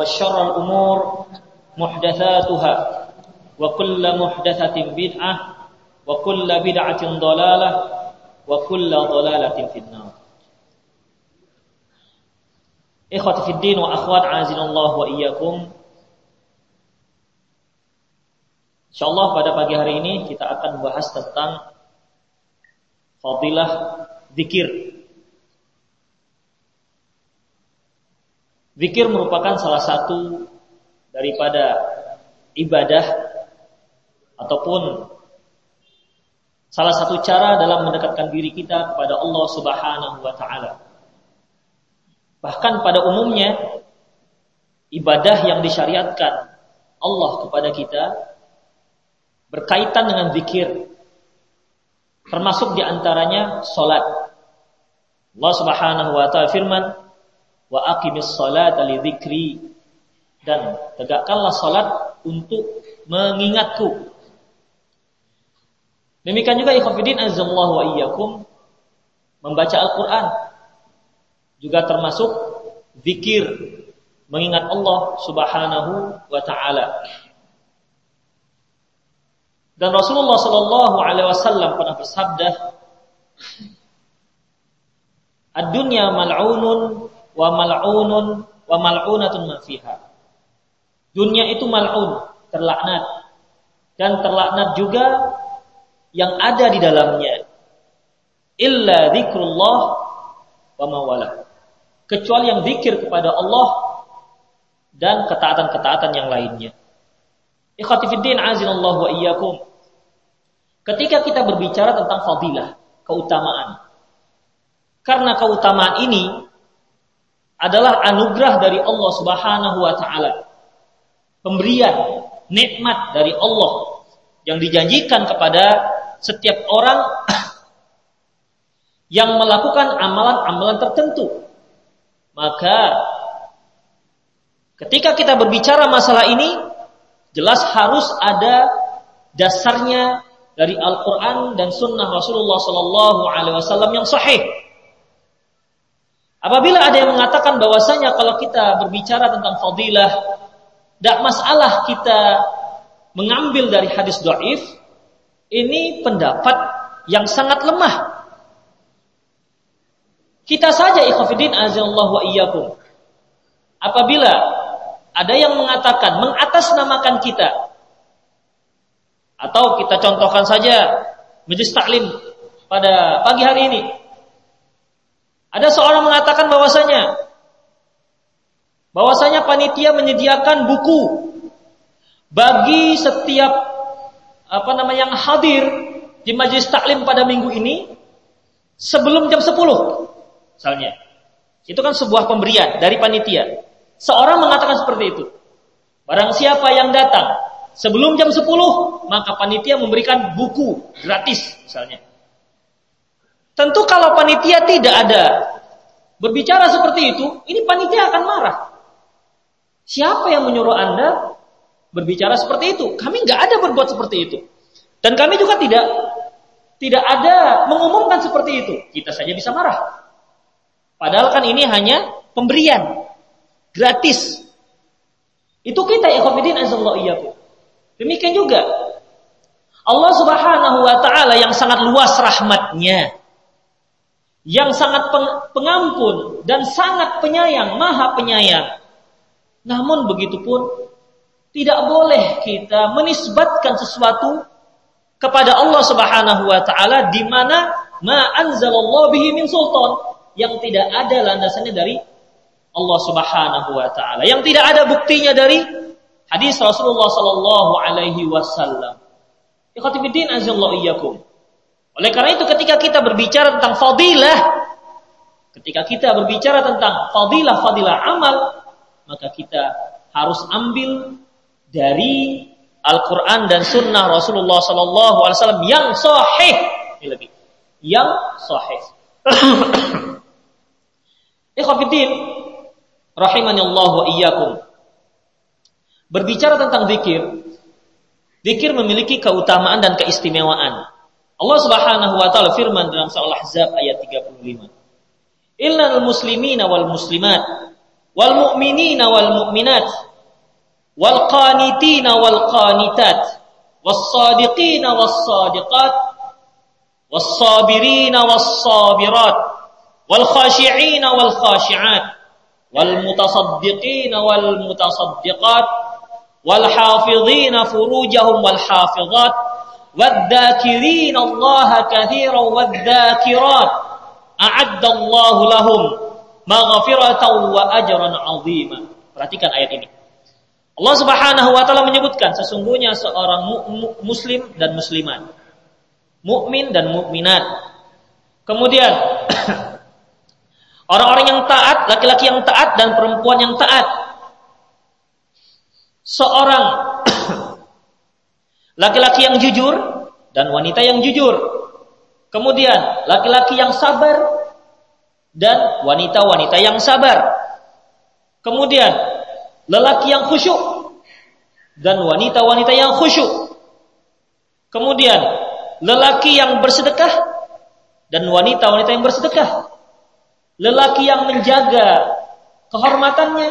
وشر الأمور محدثاتها وكل محدثة بدعة وكل بدعة ضلالة وكل ضلالة في النار Ikhwati fid din wa akhwat azinallahu wa iyyakum. Insyaallah pada pagi hari ini kita akan membahas tentang fadilah zikir. Zikir merupakan salah satu daripada ibadah ataupun salah satu cara dalam mendekatkan diri kita kepada Allah Subhanahu wa taala. Bahkan pada umumnya ibadah yang disyariatkan Allah kepada kita berkaitan dengan zikir. Termasuk di antaranya solat. Allah Subhanahu wa taala firman, "Wa aqimis salata li dzikri." Dan tegakkanlah salat untuk mengingatku. Demikian juga ikhwatiddin azallahu wa iyyakum membaca Al-Qur'an juga termasuk zikir mengingat Allah Subhanahu wa taala. Dan Rasulullah Shallallahu alaihi wasallam pernah bersabda, "Ad-dunya mal'unun wa mal'unun wa mal'unatun ma fiha." Dunia itu mal'un, terlaknat. Dan terlaknat juga yang ada di dalamnya. Illa zikrullah wa mawalah kecuali yang zikir kepada Allah dan ketaatan-ketaatan yang lainnya. Ikhwati fiddin azinallahu wa iyyakum. Ketika kita berbicara tentang fadilah, keutamaan. Karena keutamaan ini adalah anugerah dari Allah Subhanahu wa taala. Pemberian nikmat dari Allah yang dijanjikan kepada setiap orang yang melakukan amalan-amalan tertentu maka ketika kita berbicara masalah ini jelas harus ada dasarnya dari Al-Quran dan Sunnah Rasulullah Sallallahu Alaihi Wasallam yang sahih. Apabila ada yang mengatakan bahwasanya kalau kita berbicara tentang fadilah, tidak masalah kita mengambil dari hadis doif, ini pendapat yang sangat lemah. Kita saja ikhafidin azallahu wa iyyakum. Apabila ada yang mengatakan mengatasnamakan kita atau kita contohkan saja majlis taklim pada pagi hari ini. Ada seorang mengatakan bahwasanya bahwasanya panitia menyediakan buku bagi setiap apa namanya yang hadir di majlis taklim pada minggu ini sebelum jam 10 misalnya. Itu kan sebuah pemberian dari panitia. Seorang mengatakan seperti itu. Barang siapa yang datang sebelum jam 10, maka panitia memberikan buku gratis misalnya. Tentu kalau panitia tidak ada berbicara seperti itu, ini panitia akan marah. Siapa yang menyuruh Anda berbicara seperti itu? Kami nggak ada berbuat seperti itu. Dan kami juga tidak tidak ada mengumumkan seperti itu. Kita saja bisa marah. Padahal kan ini hanya pemberian gratis. Itu kita ikhwatiddin azallahu iyyakum. Demikian juga Allah Subhanahu wa taala yang sangat luas rahmatnya yang sangat pengampun dan sangat penyayang, maha penyayang. Namun begitu pun tidak boleh kita menisbatkan sesuatu kepada Allah Subhanahu wa taala di mana ma anzalallahu bihi min sultan yang tidak ada landasannya dari Allah Subhanahu wa taala. Yang tidak ada buktinya dari hadis Rasulullah sallallahu alaihi wasallam. Ikhwatifiddin azallahu iyyakum. Oleh karena itu ketika kita berbicara tentang fadilah, ketika kita berbicara tentang fadilah-fadilah amal, maka kita harus ambil dari Al-Quran dan Sunnah Rasulullah Sallallahu Alaihi Wasallam yang sahih, ini lagi, yang sahih. Ikhwatiddin Allah wa iyyakum. Berbicara tentang zikir, zikir memiliki keutamaan dan keistimewaan. Allah Subhanahu wa taala firman dalam surah Al-Ahzab ayat 35. Illal muslimina wal muslimat wal mu'minina wal mu'minat wal qanitina wal qanitat was sadiqina was sadiqat was sabirina was sabirat wal khashi'ina wal khashi'at wal mutasaddiqina wal mutasaddiqat wal hafidhina furujahum wal hafizat والذاكرين الله كثيرا والذاكرات أعد الله لهم maghfiratan wa ajran 'azima. Perhatikan ayat ini. Allah Subhanahu wa taala menyebutkan sesungguhnya seorang mu muslim dan muslimat. Mukmin dan mukminat. Kemudian orang-orang yang taat, laki-laki yang taat dan perempuan yang taat. Seorang laki-laki yang jujur dan wanita yang jujur. Kemudian laki-laki yang sabar dan wanita-wanita yang sabar. Kemudian lelaki yang khusyuk dan wanita-wanita yang khusyuk. Kemudian lelaki yang bersedekah dan wanita-wanita yang bersedekah. Lelaki yang menjaga kehormatannya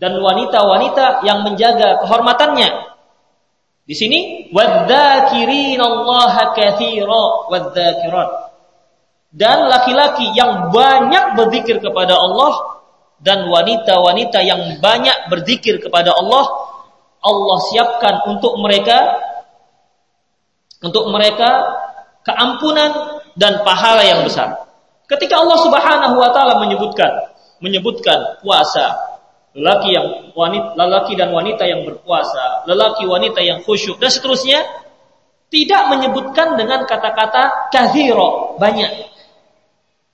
dan wanita-wanita yang menjaga kehormatannya. Di sini wadzakirinallaha katsira wadzakirat dan laki-laki yang banyak berzikir kepada Allah dan wanita-wanita yang banyak berzikir kepada Allah Allah siapkan untuk mereka untuk mereka keampunan dan pahala yang besar. Ketika Allah Subhanahu wa taala menyebutkan menyebutkan puasa lelaki yang wanita lelaki dan wanita yang berpuasa, lelaki wanita yang khusyuk dan seterusnya tidak menyebutkan dengan kata-kata kathiro banyak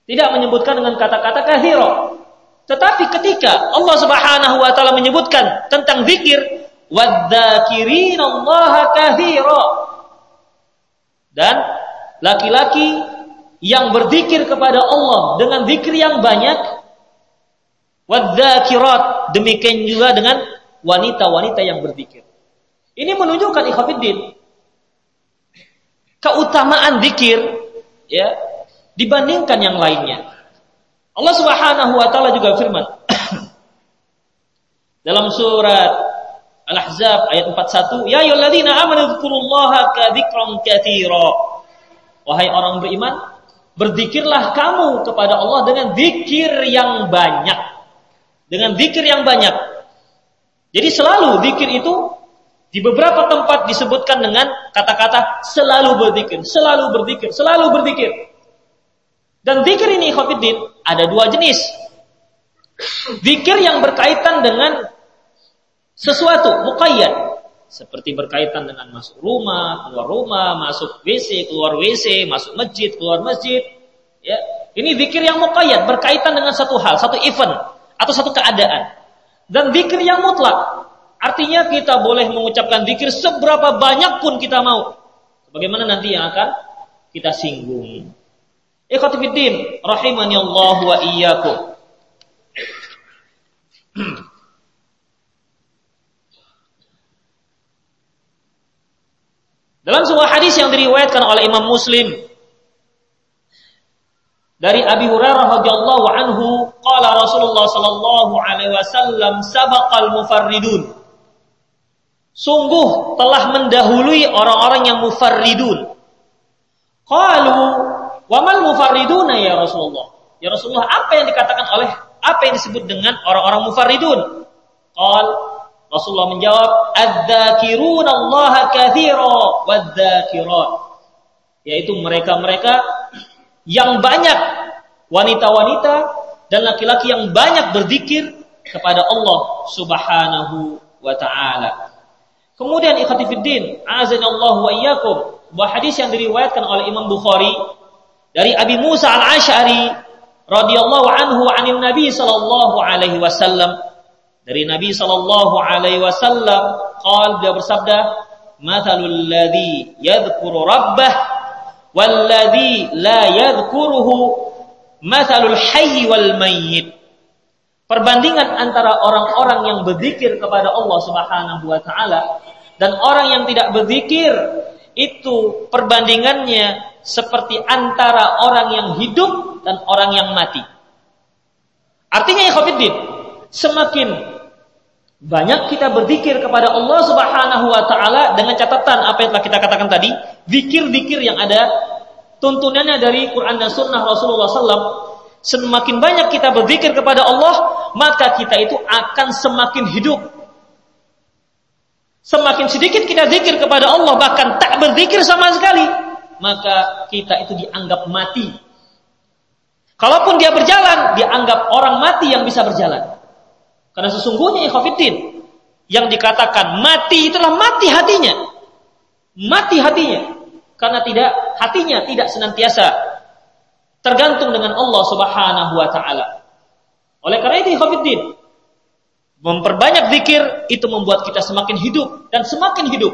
tidak menyebutkan dengan kata-kata kathiro. Tetapi ketika Allah Subhanahu wa taala menyebutkan tentang zikir, wadzakirin Allah kathiro. Dan laki-laki yang berzikir kepada Allah dengan zikir yang banyak, wadzakirat demikian juga dengan wanita-wanita yang berzikir. Ini menunjukkan ikhwatiddin keutamaan zikir ya dibandingkan yang lainnya. Allah Subhanahu wa taala juga firman dalam surat Al-Ahzab ayat 41, "Ya ayyuhalladzina amanu dzkurullaha kadzikran katsira." Wahai orang beriman, berzikirlah kamu kepada Allah dengan zikir yang banyak. Dengan zikir yang banyak. Jadi selalu zikir itu di beberapa tempat disebutkan dengan kata-kata selalu berzikir, selalu berzikir, selalu berzikir. Dan zikir ini khofiddin ada dua jenis. Zikir yang berkaitan dengan sesuatu muqayyad seperti berkaitan dengan masuk rumah, keluar rumah, masuk WC, keluar WC, masuk masjid, keluar masjid. Ya, ini zikir yang muqayyad berkaitan dengan satu hal, satu event atau satu keadaan. Dan zikir yang mutlak artinya kita boleh mengucapkan zikir seberapa banyak pun kita mau. Bagaimana nanti yang akan kita singgung. Ikhwatifiddin, rahimani Allah wa iyyakum. Dalam sebuah hadis yang diriwayatkan oleh Imam Muslim dari Abi Hurairah radhiyallahu anhu, qala Rasulullah sallallahu alaihi wasallam sabaqal mufarridun. Sungguh telah mendahului orang-orang yang mufarridun. Qalu Wamal mufarriduna ya Rasulullah. Ya Rasulullah, apa yang dikatakan oleh apa yang disebut dengan orang-orang mufarridun? Qal Rasulullah menjawab, "Adzakiruna Allah katsira wadzakirat." Yaitu mereka-mereka yang banyak wanita-wanita dan laki-laki yang banyak berzikir kepada Allah Subhanahu wa taala. Kemudian ikhwati fiddin, azanallahu wa iyyakum, bahwa hadis yang diriwayatkan oleh Imam Bukhari dari Abi Musa al-Ash'ari radhiyallahu anhu anin Nabi sallallahu alaihi wasallam dari Nabi sallallahu alaihi wasallam qal dia bersabda mathalul ladzi yadhkuru rabbah wal ladzi la yadhkuruhu mathalul hayy wal mayyit perbandingan antara orang-orang yang berzikir kepada Allah Subhanahu wa taala dan orang yang tidak berzikir itu perbandingannya seperti antara orang yang hidup dan orang yang mati. Artinya ya Khofiddin, semakin banyak kita berzikir kepada Allah Subhanahu wa taala dengan catatan apa yang telah kita katakan tadi, zikir-zikir yang ada tuntunannya dari Quran dan Sunnah Rasulullah SAW. Semakin banyak kita berzikir kepada Allah, maka kita itu akan semakin hidup. Semakin sedikit kita zikir kepada Allah, bahkan tak berzikir sama sekali, maka kita itu dianggap mati. Kalaupun dia berjalan, dianggap orang mati yang bisa berjalan. Karena sesungguhnya ikhwafiddin yang dikatakan mati itulah mati hatinya. Mati hatinya. Karena tidak hatinya tidak senantiasa tergantung dengan Allah Subhanahu wa taala. Oleh karena itu ikhwafiddin memperbanyak zikir itu membuat kita semakin hidup dan semakin hidup.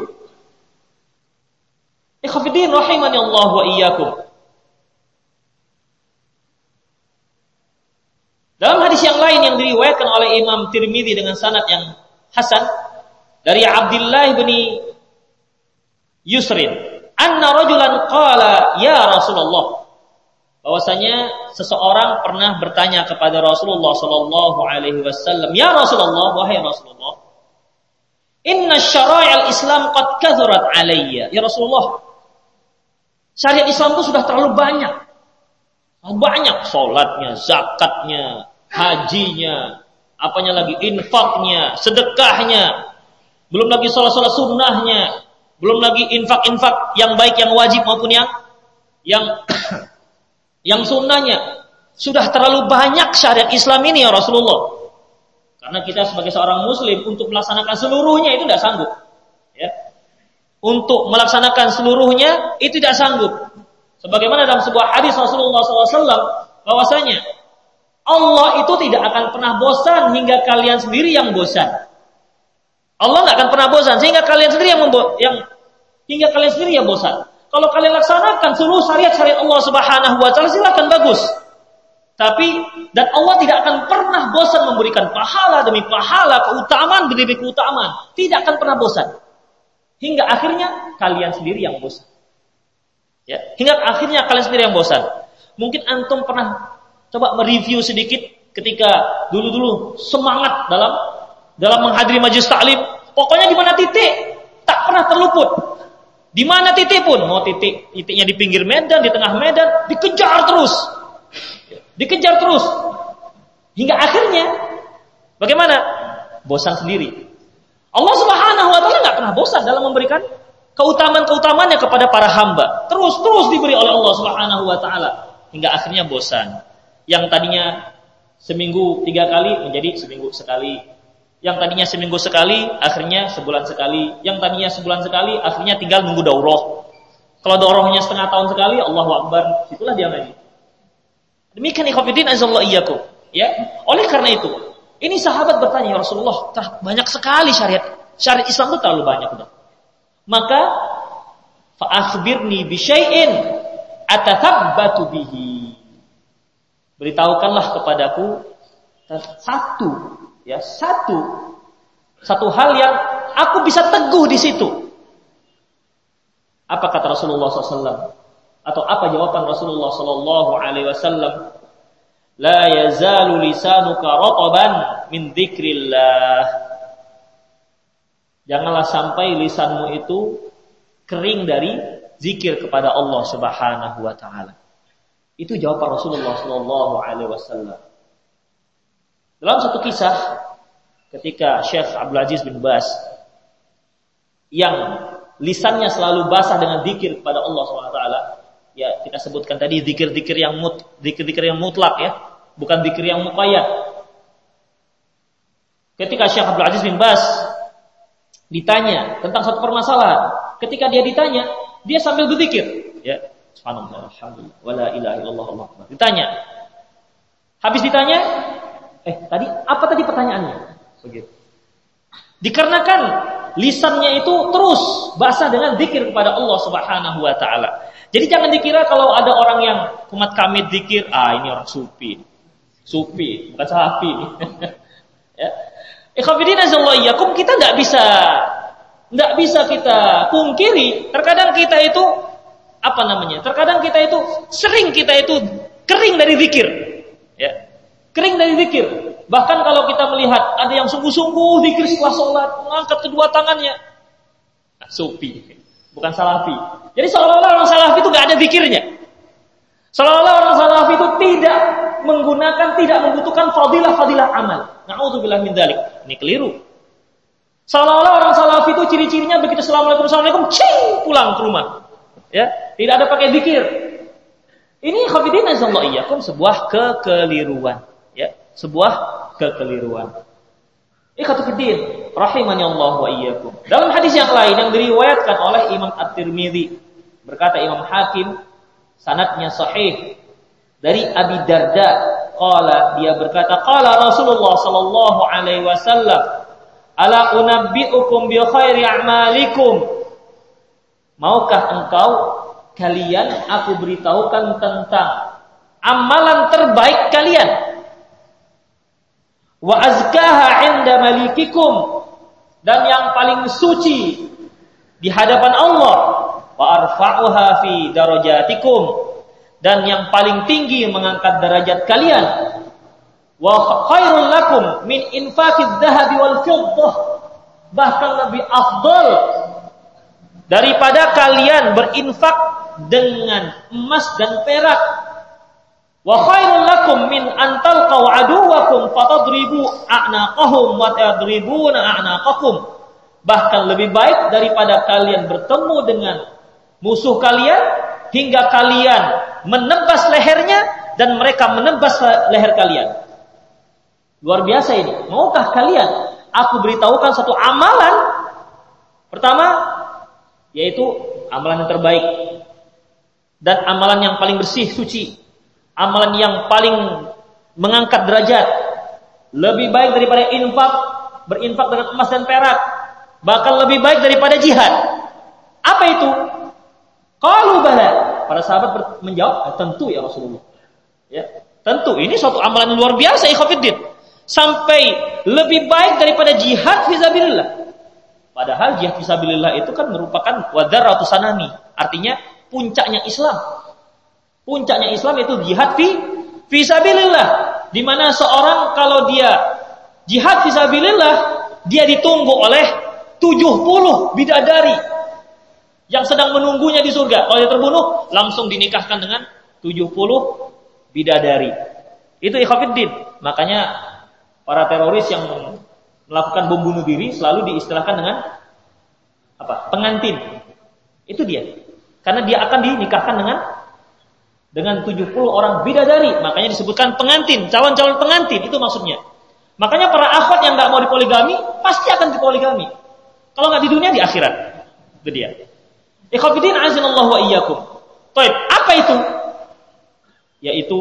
Ikhwafiddin rahimani Allah wa iyyakum. Dalam hadis yang lain yang diriwayatkan oleh Imam Tirmidzi dengan sanad yang hasan dari Abdullah bin Yusrin, anna rajulan qala ya Rasulullah bahwasanya seseorang pernah bertanya kepada Rasulullah sallallahu alaihi wasallam, "Ya Rasulullah, wahai Rasulullah, inna syara'il Islam qad kathurat alayya." Ya Rasulullah, syariat Islam itu sudah terlalu banyak. Banyak sholatnya, zakatnya, hajinya, apanya lagi infaknya, sedekahnya, belum lagi sholat-sholat sunnahnya, belum lagi infak-infak yang baik, yang wajib maupun yang yang yang sunnahnya. Sudah terlalu banyak syariat Islam ini ya Rasulullah. Karena kita sebagai seorang muslim untuk melaksanakan seluruhnya itu tidak sanggup. Ya. Untuk melaksanakan seluruhnya itu tidak sanggup. Sebagaimana dalam sebuah hadis Rasulullah SAW bahwasanya Allah itu tidak akan pernah bosan hingga kalian sendiri yang bosan. Allah nggak akan pernah bosan sehingga kalian sendiri yang membo yang hingga kalian sendiri yang bosan. Kalau kalian laksanakan seluruh syariat-syariat Allah Subhanahu wa taala silakan bagus. Tapi dan Allah tidak akan pernah bosan memberikan pahala demi pahala, keutamaan demi keutamaan. Tidak akan pernah bosan. Hingga akhirnya kalian sendiri yang bosan. Ya, hingga akhirnya kalian sendiri yang bosan. Mungkin antum pernah coba mereview sedikit ketika dulu-dulu semangat dalam dalam menghadiri majelis taklim. Pokoknya di mana titik tak pernah terluput. Di mana titik pun, mau titik titiknya di pinggir medan, di tengah medan, dikejar terus. Dikejar terus. Hingga akhirnya bagaimana? Bosan sendiri. Allah Subhanahu wa taala nggak pernah bosan dalam memberikan keutamaan-keutamaannya kepada para hamba. Terus-terus diberi oleh Allah Subhanahu wa taala hingga akhirnya bosan yang tadinya seminggu tiga kali menjadi seminggu sekali. Yang tadinya seminggu sekali, akhirnya sebulan sekali. Yang tadinya sebulan sekali, akhirnya tinggal nunggu daurah. Kalau daurahnya setengah tahun sekali, Allahu Akbar, itulah dia lagi. Demikian ikhwatiddin azallahu iyyakum. Ya. Oleh karena itu, ini sahabat bertanya, ya Rasulullah, banyak sekali syariat. Syariat Islam itu terlalu banyak udah. Maka fa akhbirni bi syai'in atathabbatu bihi beritahukanlah kepadaku satu ya satu satu hal yang aku bisa teguh di situ. Apa kata Rasulullah SAW? Atau apa jawaban Rasulullah SAW? Alaihi Wasallam? La yazalu lisanuka rataban min dzikrillah. Janganlah sampai lisanmu itu kering dari zikir kepada Allah Subhanahu wa taala. Itu jawaban Rasulullah Shallallahu Alaihi Wasallam. Dalam satu kisah, ketika Syekh Abdul Aziz bin Bas yang lisannya selalu basah dengan zikir kepada Allah SWT, ya kita sebutkan tadi zikir-zikir yang mut, zikir-zikir yang mutlak ya, bukan zikir yang muqayyad. Ketika Syekh Abdul Aziz bin Bas ditanya tentang satu permasalahan, ketika dia ditanya, dia sambil berzikir, ya. Subhanallah, alhamdulillah, wala ilaha illallah, Allah. Ditanya. Habis ditanya, eh tadi apa tadi pertanyaannya? Begitu. Dikarenakan lisannya itu terus basah dengan zikir kepada Allah Subhanahu wa taala. Jadi jangan dikira kalau ada orang yang kumat kamit zikir, ah ini orang sufi. Sufi, bukan sahabi. ya. Ikhwafidin azallahiyakum kita nggak bisa nggak bisa kita pungkiri terkadang kita itu apa namanya? Terkadang kita itu sering kita itu kering dari zikir. Ya. Kering dari zikir. Bahkan kalau kita melihat ada yang sungguh-sungguh zikir setelah sholat, mengangkat kedua tangannya. Nah, supi, bukan salafi. Jadi seolah-olah orang salafi itu nggak ada zikirnya. Seolah-olah orang salafi itu tidak menggunakan, tidak membutuhkan fadilah-fadilah amal. Na'udzubillah min dalik. Ini keliru. Seolah-olah orang salafi itu ciri-cirinya begitu assalamualaikum assalamualaikum cing pulang ke rumah. Ya, tidak ada pakai zikir. Ini khafidin azallahu iyyakum sebuah kekeliruan, ya, sebuah kekeliruan. Ikhwatiddin, rahimani Allah wa iyyakum. Dalam hadis yang lain yang diriwayatkan oleh Imam At-Tirmizi, berkata Imam Hakim, sanatnya sahih dari Abi Darda, qala dia berkata, qala Rasulullah sallallahu alaihi wasallam, ala unabbiukum bi khairi a'malikum. Maukah engkau kalian aku beritahukan tentang amalan terbaik kalian wa azkaha 'inda malikikum dan yang paling suci di hadapan Allah wa arfa'uha fi darajatikum dan yang paling tinggi mengangkat derajat kalian wa khairul lakum min infaqid dhahabi wal fiddah bahkan lebih afdal daripada kalian berinfak dengan emas dan perak. Wa khairul lakum min an talqaw aduwakum fatadribu a'naqahum wa tadribuna a'naqakum. Bahkan lebih baik daripada kalian bertemu dengan musuh kalian hingga kalian menebas lehernya dan mereka menebas leher kalian. Luar biasa ini. Maukah kalian aku beritahukan satu amalan? Pertama, yaitu amalan yang terbaik dan amalan yang paling bersih suci, amalan yang paling mengangkat derajat, lebih baik daripada infak, berinfak dengan emas dan perak, bahkan lebih baik daripada jihad. Apa itu? Kalau bala, para sahabat menjawab, ah, tentu ya Rasulullah. Ya, tentu ini suatu amalan luar biasa ikhwatiddin. Sampai lebih baik daripada jihad fisabilillah. Padahal jihad fisabilillah itu kan merupakan wadaratu sanami. Artinya puncaknya Islam. Puncaknya Islam itu jihad fi fisabilillah. Di mana seorang kalau dia jihad fisabilillah, dia ditunggu oleh 70 bidadari yang sedang menunggunya di surga. Kalau dia terbunuh, langsung dinikahkan dengan 70 bidadari. Itu ikhwafiddin. Makanya para teroris yang melakukan bom bunuh diri selalu diistilahkan dengan apa? Pengantin. Itu dia. Karena dia akan dinikahkan dengan dengan 70 orang bidadari. Makanya disebutkan pengantin, calon-calon pengantin itu maksudnya. Makanya para akhwat yang nggak mau dipoligami pasti akan dipoligami. Kalau nggak di dunia di akhirat. Itu dia. Ikhwatiddin azinallahu wa iyyakum. Baik, apa itu? Yaitu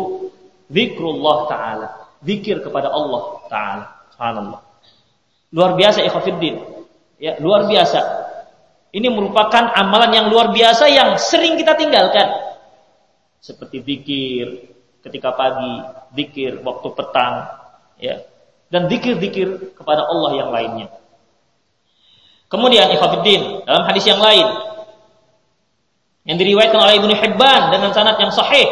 zikrullah taala, zikir kepada Allah taala. Subhanallah. Luar biasa ikhwatiddin. Ya, luar biasa. Ini merupakan amalan yang luar biasa yang sering kita tinggalkan. Seperti zikir ketika pagi, zikir waktu petang, ya. Dan zikir-zikir kepada Allah yang lainnya. Kemudian ikhwatiddin dalam hadis yang lain yang diriwayatkan oleh Ibnu Hibban dengan sanad yang sahih.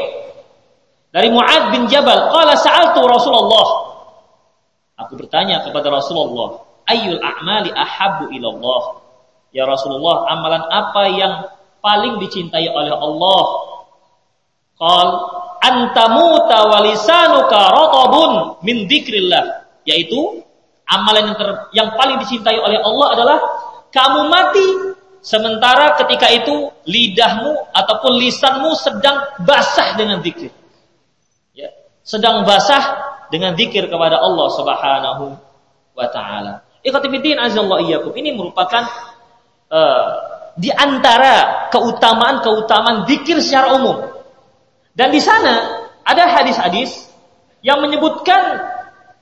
Dari Muad bin Jabal qala sa'altu Rasulullah. Aku bertanya kepada Rasulullah ayyul a'mali ahabbu ilallah Ya Rasulullah, amalan apa yang paling dicintai oleh Allah? Qal antamuta walisanuka ratabun min dzikrillah, yaitu amalan yang, ter, yang paling dicintai oleh Allah adalah kamu mati sementara ketika itu lidahmu ataupun lisanmu sedang basah dengan zikir. Ya, sedang basah dengan zikir kepada Allah Subhanahu wa taala. Ikhwatifiddin azallahu iyyakum. Ini merupakan uh, di antara keutamaan-keutamaan zikir secara umum. Dan di sana ada hadis-hadis yang menyebutkan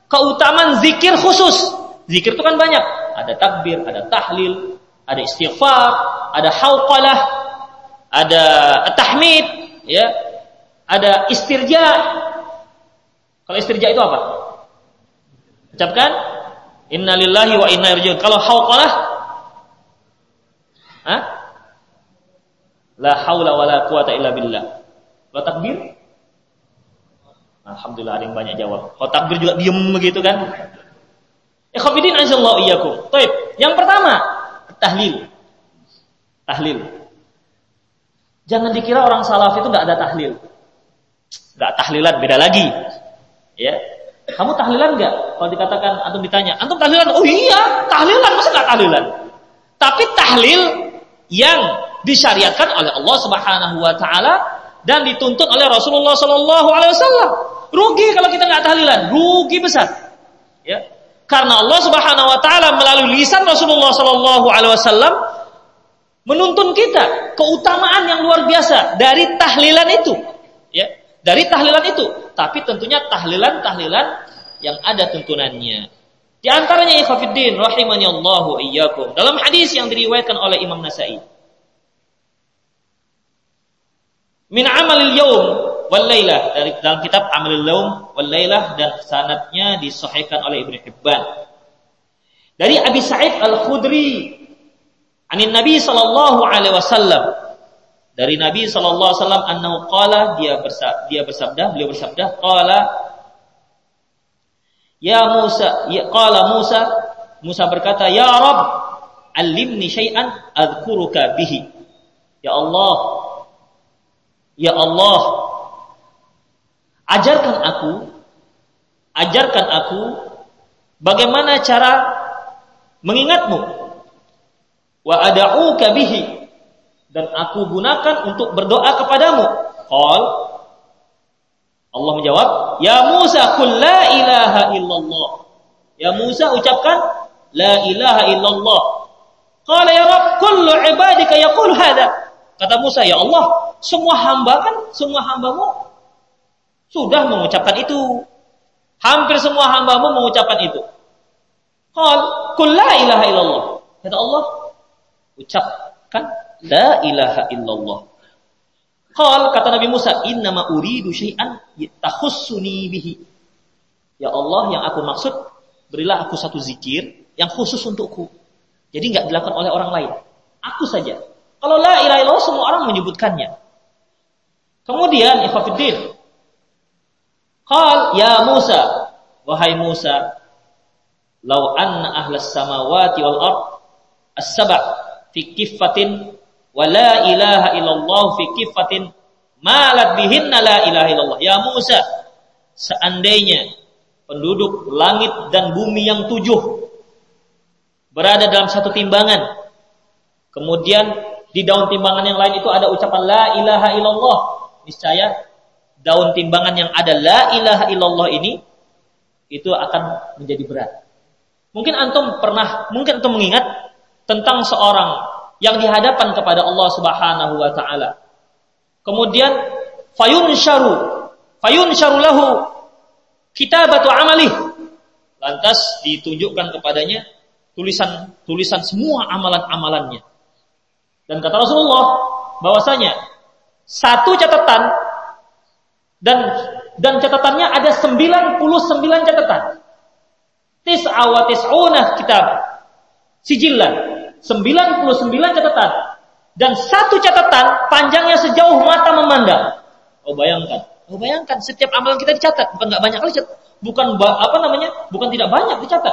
keutamaan zikir khusus. Zikir itu kan banyak. Ada takbir, ada tahlil, ada istighfar, ada hauqalah, ada tahmid, ya. Ada istirja. Kalau istirja itu apa? Ucapkan innalillahi wa inna ilaihi Kalau hauqalah Hah? La haula wala quwata illa billah. Wa takbir? Alhamdulillah ada yang banyak jawab. Kalau takbir juga diem begitu kan? Ikhwafidin azallahu iyyakum. Baik, yang pertama tahlil. Tahlil. Jangan dikira orang salaf itu nggak ada tahlil. Nggak tahlilan, beda lagi. Ya. Kamu tahlilan nggak? Kalau dikatakan antum ditanya, antum tahlilan? Oh iya, tahlilan masa nggak tahlilan? Tapi tahlil yang disyariatkan oleh Allah Subhanahu wa taala dan dituntut oleh Rasulullah sallallahu alaihi wasallam. Rugi kalau kita nggak tahlilan, rugi besar. Ya. Karena Allah Subhanahu wa taala melalui lisan Rasulullah sallallahu alaihi wasallam menuntun kita keutamaan yang luar biasa dari tahlilan itu. Ya, dari tahlilan itu, tapi tentunya tahlilan-tahlilan yang ada tuntunannya. Di antaranya ikhwatiddin rahimani Allah iyyakum. Dalam hadis yang diriwayatkan oleh Imam Nasai. Min amalil yaum wal lailah dari dalam kitab Amalil Yaum wal Lailah dan sanadnya disahihkan oleh Ibnu Hibban. Dari Abi Sa'id Al-Khudri anin Nabi sallallahu alaihi wasallam. Dari Nabi sallallahu alaihi wasallam annahu qala dia bersabda, dia bersabda beliau bersabda qala Ya Musa ya qala Musa. Musa berkata ya Rabb alimni syai'an adzkuruka bihi. Ya Allah Ya Allah ajarkan aku ajarkan aku bagaimana cara mengingatmu wa ad'uka bihi dan aku gunakan untuk berdoa kepadamu. Qal Allah menjawab, "Ya Musa, qul la ilaha illallah." Ya Musa ucapkan la ilaha illallah. Qala ya Rabb, kullu ibadika yaqul hada. Kata Musa, "Ya Allah, semua hamba kan, semua hambamu sudah mengucapkan itu. Hampir semua hambamu mengucapkan itu." "Qul la ilaha illallah." Kata Allah, ucapkan la ilaha illallah. Qal kata Nabi Musa, "Innama uridu syai'an takhussuni bihi." Ya Allah, yang aku maksud berilah aku satu zikir yang khusus untukku. Jadi nggak dilakukan oleh orang lain. Aku saja. Kalau la ilaha illallah semua orang menyebutkannya. Kemudian ikhwatiddin. Qal ya Musa, wahai Musa, lau anna ahlas samawati wal ard as-sab' fi kifatin wa la ilaha illallah fi kifatin malat bihinna la ilaha illallah. Ya Musa, seandainya penduduk langit dan bumi yang tujuh berada dalam satu timbangan, kemudian di daun timbangan yang lain itu ada ucapan la ilaha illallah, niscaya daun timbangan yang ada la ilaha illallah ini itu akan menjadi berat. Mungkin antum pernah, mungkin antum mengingat tentang seorang yang dihadapan kepada Allah Subhanahu wa taala. Kemudian fayun syaru, fayun kitabatu amali. Lantas ditunjukkan kepadanya tulisan-tulisan semua amalan-amalannya. Dan kata Rasulullah bahwasanya satu catatan dan dan catatannya ada 99 catatan. Tis'a wa tis'una kitab. Sijillan 99 catatan dan satu catatan panjangnya sejauh mata memandang. Oh bayangkan, oh bayangkan setiap amalan kita dicatat, bukan nggak banyak kali catat, bukan apa namanya, bukan tidak banyak dicatat.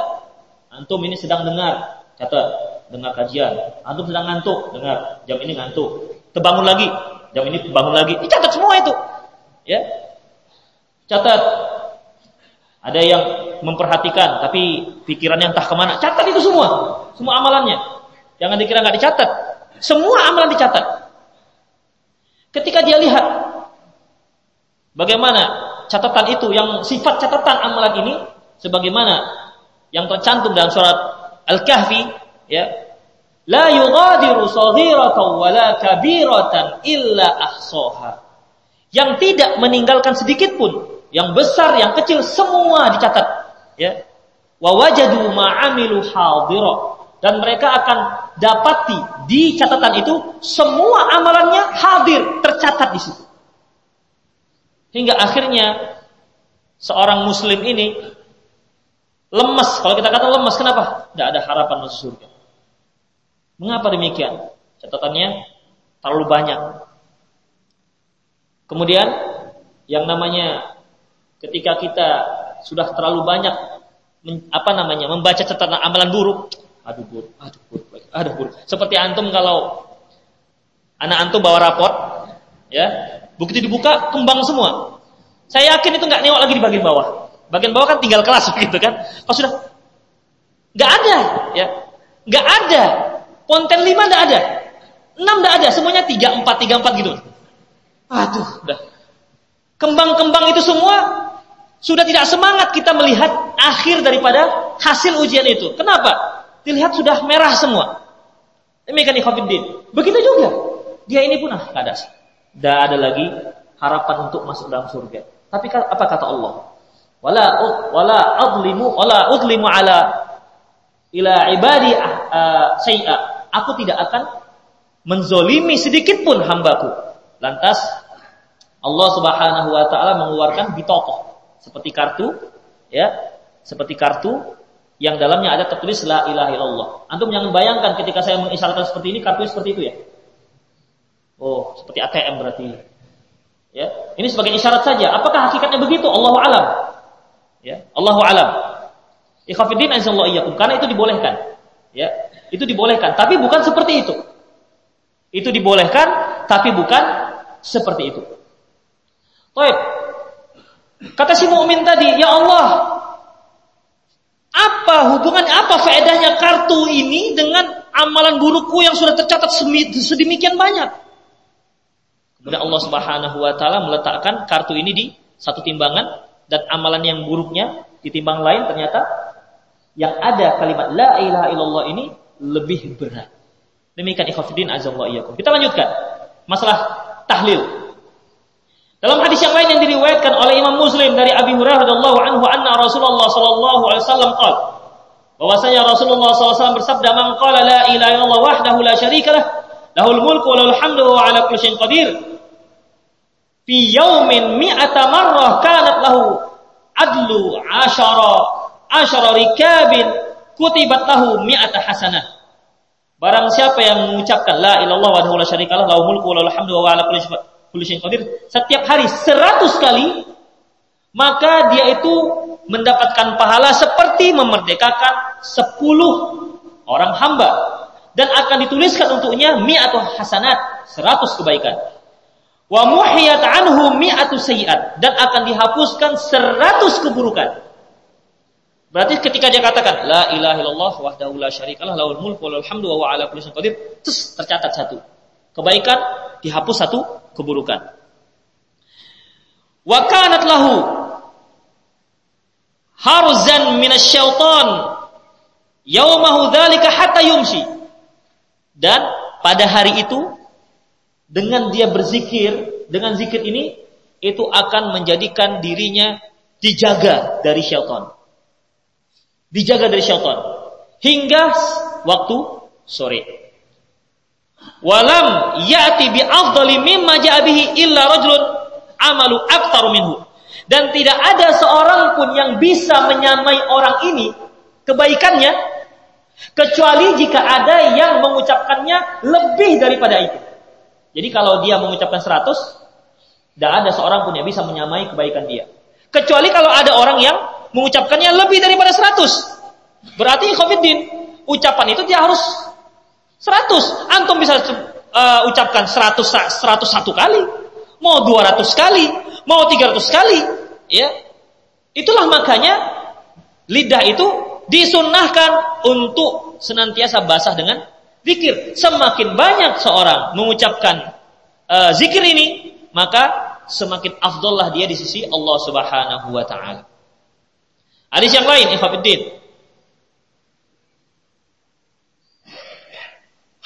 Antum ini sedang dengar, catat, dengar kajian. Antum sedang ngantuk, dengar, jam ini ngantuk. Terbangun lagi, jam ini bangun lagi, dicatat semua itu. Ya, catat. Ada yang memperhatikan, tapi pikirannya entah ke mana. Catat itu semua, semua amalannya. Jangan dikira nggak dicatat. Semua amalan dicatat. Ketika dia lihat bagaimana catatan itu yang sifat catatan amalan ini sebagaimana yang tercantum dalam surat Al-Kahfi ya la yughadiru saghiratan wala kabiratan illa ahsaha yang tidak meninggalkan sedikit pun yang besar yang kecil semua dicatat ya wa wajadu ma'amilu hadira dan mereka akan dapati di catatan itu semua amalannya hadir tercatat di situ. Hingga akhirnya seorang muslim ini lemas. Kalau kita kata lemas, kenapa? Tidak ada harapan masuk surga. Mengapa demikian? Catatannya terlalu banyak. Kemudian yang namanya ketika kita sudah terlalu banyak apa namanya membaca catatan amalan buruk, aduh buruk, aduh buruk, aduh buruk. Seperti antum kalau anak antum bawa raport, ya, begitu dibuka kembang semua. Saya yakin itu nggak nengok lagi di bagian bawah. Bagian bawah kan tinggal kelas gitu kan. Pas sudah nggak ada, ya, nggak ada. Konten lima nggak ada, enam nggak ada, semuanya tiga empat tiga empat gitu. Aduh, udah. Kembang-kembang itu semua sudah tidak semangat kita melihat akhir daripada hasil ujian itu. Kenapa? Dilihat sudah merah semua. Demikian ikhwatiddin. Begitu juga. Dia ini pun ah kadas. Tidak ada lagi harapan untuk masuk dalam surga. Tapi apa kata Allah? Wala wala adlimu wala udlimu ala ila ibadi uh, sayya. Aku tidak akan menzolimi sedikit pun hambaku. Lantas Allah Subhanahu wa taala mengeluarkan bitokoh seperti kartu ya seperti kartu yang dalamnya ada tertulis la ilaha illallah. Antum jangan bayangkan ketika saya mengisyaratkan seperti ini kartunya seperti itu ya. Oh, seperti ATM berarti. Ya, ini sebagai isyarat saja. Apakah hakikatnya begitu? Allahu alam. Ya, Allahu alam. Ikhafidin azallahu iyyakum karena itu dibolehkan. Ya, itu dibolehkan, tapi bukan seperti itu. Itu dibolehkan, tapi bukan seperti itu. Baik, Kata si mukmin tadi, ya Allah, apa hubungannya, apa faedahnya kartu ini dengan amalan burukku yang sudah tercatat sedemikian banyak? Kemudian Allah Subhanahu wa taala meletakkan kartu ini di satu timbangan dan amalan yang buruknya di timbang lain ternyata yang ada kalimat la ilaha illallah ini lebih berat. Demikian ikhwatiddin azza wa Kita lanjutkan masalah tahlil. Dalam hadis yang lain yang diriwayatkan oleh Imam Muslim dari Abi Hurairah radhiyallahu anhu anna Rasulullah sallallahu alaihi wasallam qala bahwasanya Rasulullah SAW bersabda man qala la ilaha illallah wahdahu la syarika lah lahul mulku wa lahul hamdu wa ala kulli syai'in qadir fi yaumin mi'ata marrah kanat lahu adlu asyara asyara rikabin kutibat lahu mi'ata hasanah barang siapa yang mengucapkan la ilallah wahdahu la syarika lah lahul mulku wa hamdu wa ala kulli syai'in qadir setiap hari seratus kali maka dia itu mendapatkan pahala seperti memerdekakan sepuluh orang hamba. Dan akan dituliskan untuknya mi'atu hasanat seratus kebaikan. Wa muhiyat anhu mi'atu sayiat dan akan dihapuskan seratus keburukan Berarti ketika dia katakan la ilaha illallah wahdahu la syarikalah lahul mulku wa lahul hamdu wa ala kulli qadir, terus tercatat satu. Kebaikan dihapus satu keburukan. Wa kanat lahu harzan minasyaitan yaumahu dzalika hatta yumsi. Dan pada hari itu dengan dia berzikir, dengan zikir ini itu akan menjadikan dirinya dijaga dari syaitan. Dijaga dari syaitan hingga waktu sore. Walam ya'ti bi afdali mimma ja'a bihi illa rajulun amalu aktaru minhu. Dan tidak ada seorang pun yang bisa menyamai orang ini kebaikannya kecuali jika ada yang mengucapkannya lebih daripada itu. Jadi kalau dia mengucapkan 100, tidak ada seorang pun yang bisa menyamai kebaikan dia. Kecuali kalau ada orang yang mengucapkannya lebih daripada 100. Berarti Khofiddin, ucapan itu dia harus 100. Antum bisa uh, ucapkan 100 101 kali, mau 200 kali, mau 300 kali, ya. Itulah makanya lidah itu disunnahkan untuk senantiasa basah dengan zikir. Semakin banyak seorang mengucapkan uh, zikir ini, maka semakin afdollah dia di sisi Allah Subhanahu wa taala. Hadis yang lain, ikhwatiddin,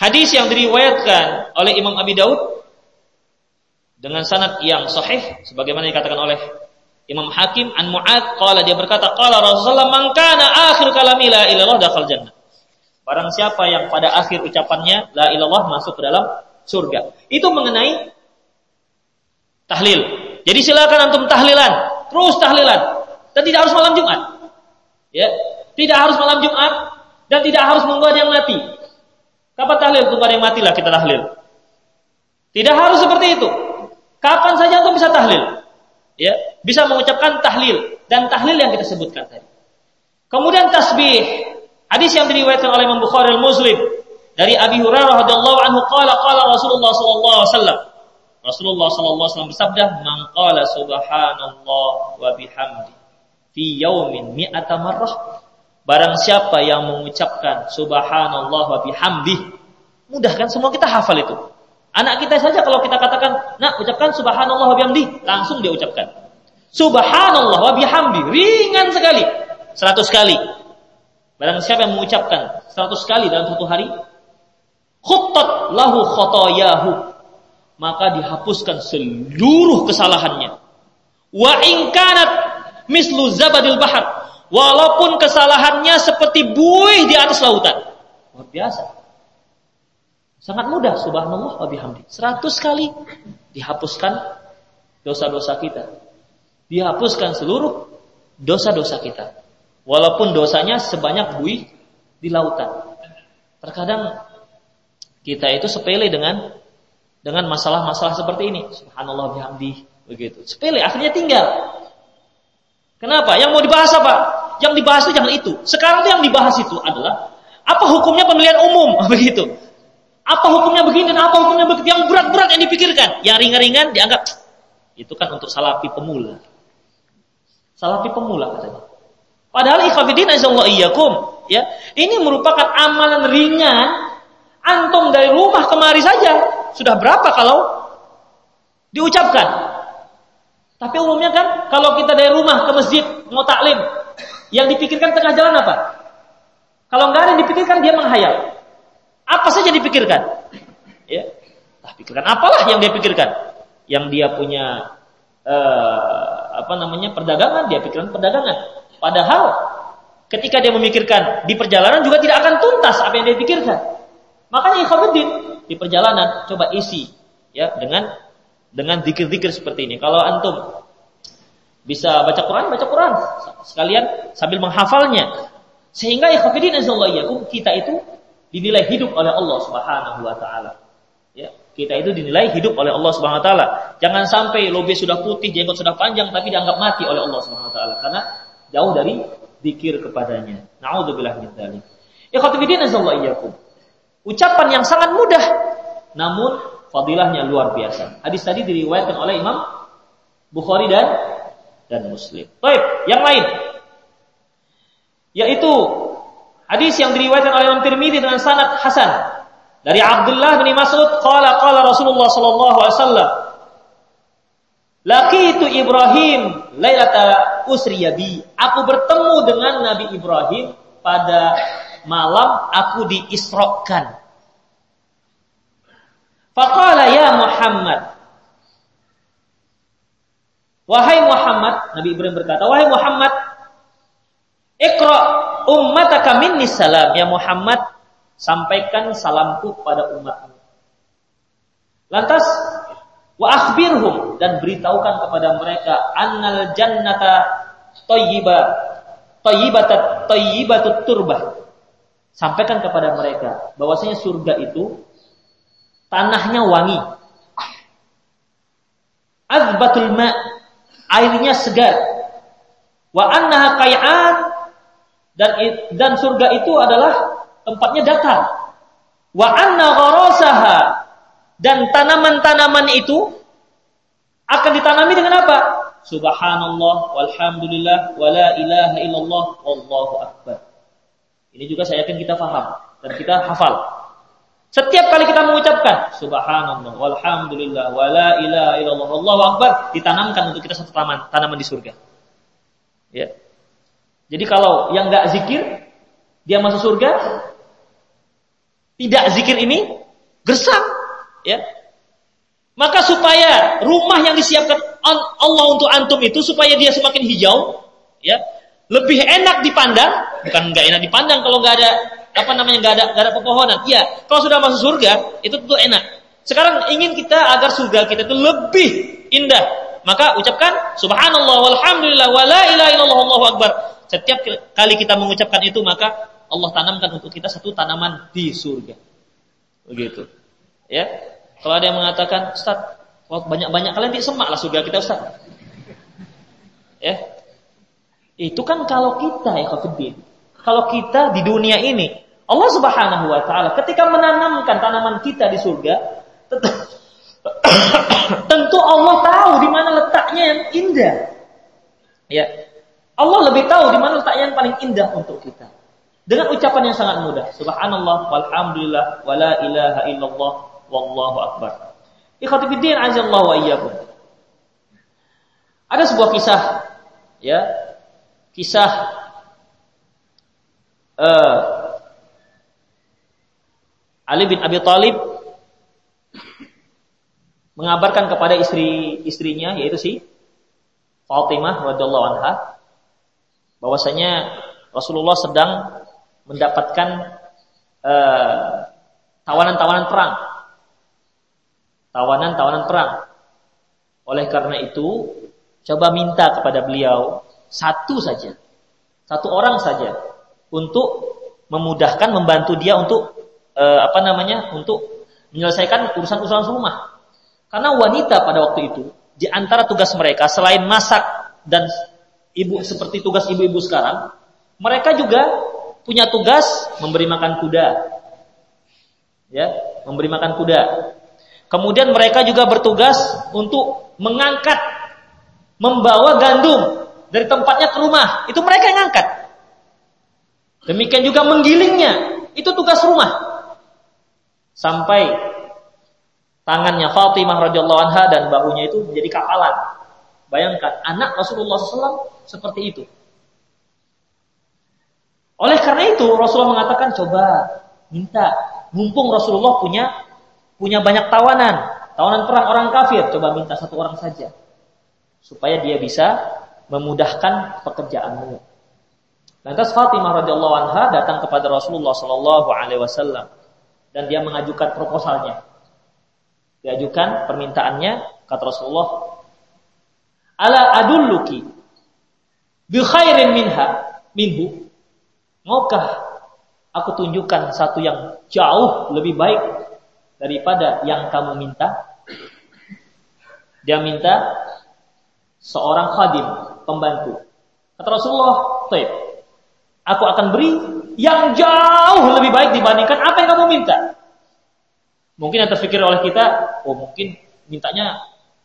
Hadis yang diriwayatkan oleh Imam Abi Daud dengan sanad yang sahih sebagaimana dikatakan oleh Imam Hakim an Mu'ad qala dia berkata qala Rasulullah man kana akhir kalami la ilallah dakhal jannah. Barang siapa yang pada akhir ucapannya la ilallah masuk ke dalam surga. Itu mengenai tahlil. Jadi silakan antum tahlilan, terus tahlilan dan tidak harus malam Jumat. Ya, tidak harus malam Jumat dan tidak harus membuat yang mati. Kapan tahlil? Tunggu ada yang matilah kita tahlil. Tidak harus seperti itu. Kapan saja antum bisa tahlil. ya, bisa mengucapkan tahlil dan tahlil yang kita sebutkan tadi. Kemudian tasbih. Hadis yang diriwayatkan oleh Imam Bukhari Muslim dari Abi Hurairah radhiyallahu anhu qala qala Rasulullah sallallahu alaihi wasallam Rasulullah sallallahu alaihi wasallam bersabda man qala subhanallah wa bihamdi fi yaumin mi'ata marrah. Barang siapa yang mengucapkan subhanallah wa bihamdi mudah kan semua kita hafal itu. Anak kita saja kalau kita katakan nak ucapkan subhanallah wa bihamdi langsung dia ucapkan. Subhanallah wa bihamdi ringan sekali. 100 kali. Barang siapa yang mengucapkan 100 kali dalam satu hari khuttat lahu khotoyahu maka dihapuskan seluruh kesalahannya. Wa ingkanat mislu zabadil bahar. Walaupun kesalahannya seperti buih di atas lautan. Luar biasa. Sangat mudah subhanallah wa bihamdi. 100 kali dihapuskan dosa-dosa kita. Dihapuskan seluruh dosa-dosa kita. Walaupun dosanya sebanyak buih di lautan. Terkadang kita itu sepele dengan dengan masalah-masalah seperti ini. Subhanallah bihamdi. Begitu. Sepele, akhirnya tinggal. Kenapa? Yang mau dibahas apa? Yang dibahas itu jangan itu. Sekarang yang dibahas itu adalah apa hukumnya pemilihan umum begitu. Apa hukumnya begini dan apa hukumnya begitu. Yang berat-berat yang dipikirkan, yang ringan-ringan dianggap itu kan untuk salafi pemula. Salafi pemula katanya. Padahal ikhafidin azallahu iyyakum ya. Ini merupakan amalan ringan Antum dari rumah kemari saja sudah berapa kalau diucapkan? Tapi umumnya kan kalau kita dari rumah ke masjid mau taklim, yang dipikirkan tengah jalan apa? Kalau nggak ada yang dipikirkan dia menghayal. Apa saja dipikirkan? Ya, nah, pikirkan apalah yang dia pikirkan? Yang dia punya uh, apa namanya perdagangan, dia pikirkan perdagangan. Padahal ketika dia memikirkan di perjalanan juga tidak akan tuntas apa yang dia pikirkan. Makanya ikhwanuddin di perjalanan coba isi ya dengan dengan zikir-zikir seperti ini. Kalau antum bisa baca Quran, baca Quran sekalian sambil menghafalnya. Sehingga ikhwanuddin azallahu kita itu dinilai hidup oleh Allah Subhanahu wa taala. Ya, kita itu dinilai hidup oleh Allah Subhanahu wa taala. Jangan sampai lobe sudah putih, jenggot sudah panjang tapi dianggap mati oleh Allah Subhanahu wa taala karena jauh dari zikir kepadanya. Nauzubillah min dzalik. Ikhwatuddin azallahu Ucapan yang sangat mudah, namun fadilahnya luar biasa. Hadis tadi diriwayatkan oleh Imam Bukhari dan dan Muslim. Baik, yang lain yaitu hadis yang diriwayatkan oleh Imam Tirmidzi dengan sanad hasan dari Abdullah bin Mas'ud qala qala Rasulullah sallallahu alaihi wasallam Laqitu Ibrahim lailata usriya bi. Aku bertemu dengan Nabi Ibrahim pada malam aku diisrokan. Faqala ya Muhammad. Wahai Muhammad, Nabi Ibrahim berkata, "Wahai Muhammad, Iqra ummataka minni salam." Ya Muhammad, sampaikan salamku pada umatmu. Lantas wa akhbirhum dan beritahukan kepada mereka annal jannata thayyiba thayyibatat thayyibatut turbah Sampaikan kepada mereka bahwasanya surga itu tanahnya wangi. Azbatul ma airnya segar. Wa annaha qay'an dan dan surga itu adalah tempatnya datar. Wa anna gharasaha dan tanaman-tanaman itu akan ditanami dengan apa? Subhanallah walhamdulillah wala ilaha illallah wallahu akbar. Ini juga saya yakin kita paham dan kita hafal. Setiap kali kita mengucapkan subhanallah walhamdulillah wala ilaha illallah wallahu akbar ditanamkan untuk kita satu taman, tanaman di surga. Ya. Jadi kalau yang enggak zikir dia masuk surga tidak zikir ini gersang ya. Maka supaya rumah yang disiapkan Allah untuk antum itu supaya dia semakin hijau ya, lebih enak dipandang, bukan nggak enak dipandang kalau nggak ada apa namanya nggak ada nggak ada pepohonan. Iya, kalau sudah masuk surga itu tentu enak. Sekarang ingin kita agar surga kita itu lebih indah, maka ucapkan subhanallah walhamdulillah wala ilaha Allahu akbar. Setiap kali kita mengucapkan itu maka Allah tanamkan untuk kita satu tanaman di surga. Begitu. Ya. Kalau ada yang mengatakan, "Ustaz, banyak-banyak kalian di semak lah surga kita, Ustaz." Ya. Itu kan kalau kita ya Khafidin. Kalau kita di dunia ini, Allah Subhanahu wa taala ketika menanamkan tanaman kita di surga, tentu Allah tahu di mana letaknya yang indah. Ya. Allah lebih tahu di mana letaknya yang paling indah untuk kita. Dengan ucapan yang sangat mudah, subhanallah walhamdulillah wala ilaha illallah wallahu akbar. Ikhwati fiddin azallahu wa. Ada sebuah kisah ya, kisah uh, Ali bin Abi Thalib mengabarkan kepada istri istrinya yaitu si Fatimah radhiyallahu anha bahwasanya Rasulullah sedang mendapatkan eh, tawanan-tawanan uh, perang. Tawanan-tawanan perang. Oleh karena itu, coba minta kepada beliau satu saja. Satu orang saja untuk memudahkan membantu dia untuk uh, apa namanya? untuk menyelesaikan urusan-urusan rumah. Karena wanita pada waktu itu di antara tugas mereka selain masak dan ibu seperti tugas ibu-ibu sekarang, mereka juga punya tugas memberi makan kuda. Ya, memberi makan kuda. Kemudian mereka juga bertugas untuk mengangkat membawa gandum dari tempatnya ke rumah. Itu mereka yang angkat. Demikian juga menggilingnya. Itu tugas rumah. Sampai tangannya Fatimah radhiyallahu anha dan bahunya itu menjadi kapalan. Bayangkan anak Rasulullah SAW seperti itu. Oleh karena itu Rasulullah mengatakan coba minta mumpung Rasulullah punya punya banyak tawanan, tawanan perang orang kafir, coba minta satu orang saja supaya dia bisa memudahkan pekerjaanmu. Lantas Fatimah radhiyallahu anha datang kepada Rasulullah sallallahu alaihi wasallam dan dia mengajukan proposalnya. Diajukan permintaannya kata Rasulullah, "Ala adulluki bi khairin minha minhu Maukah aku tunjukkan satu yang jauh lebih baik daripada yang kamu minta? Dia minta seorang khadim, pembantu. Kata Rasulullah, "Baik. Aku akan beri yang jauh lebih baik dibandingkan apa yang kamu minta." Mungkin yang terpikir oleh kita, oh mungkin mintanya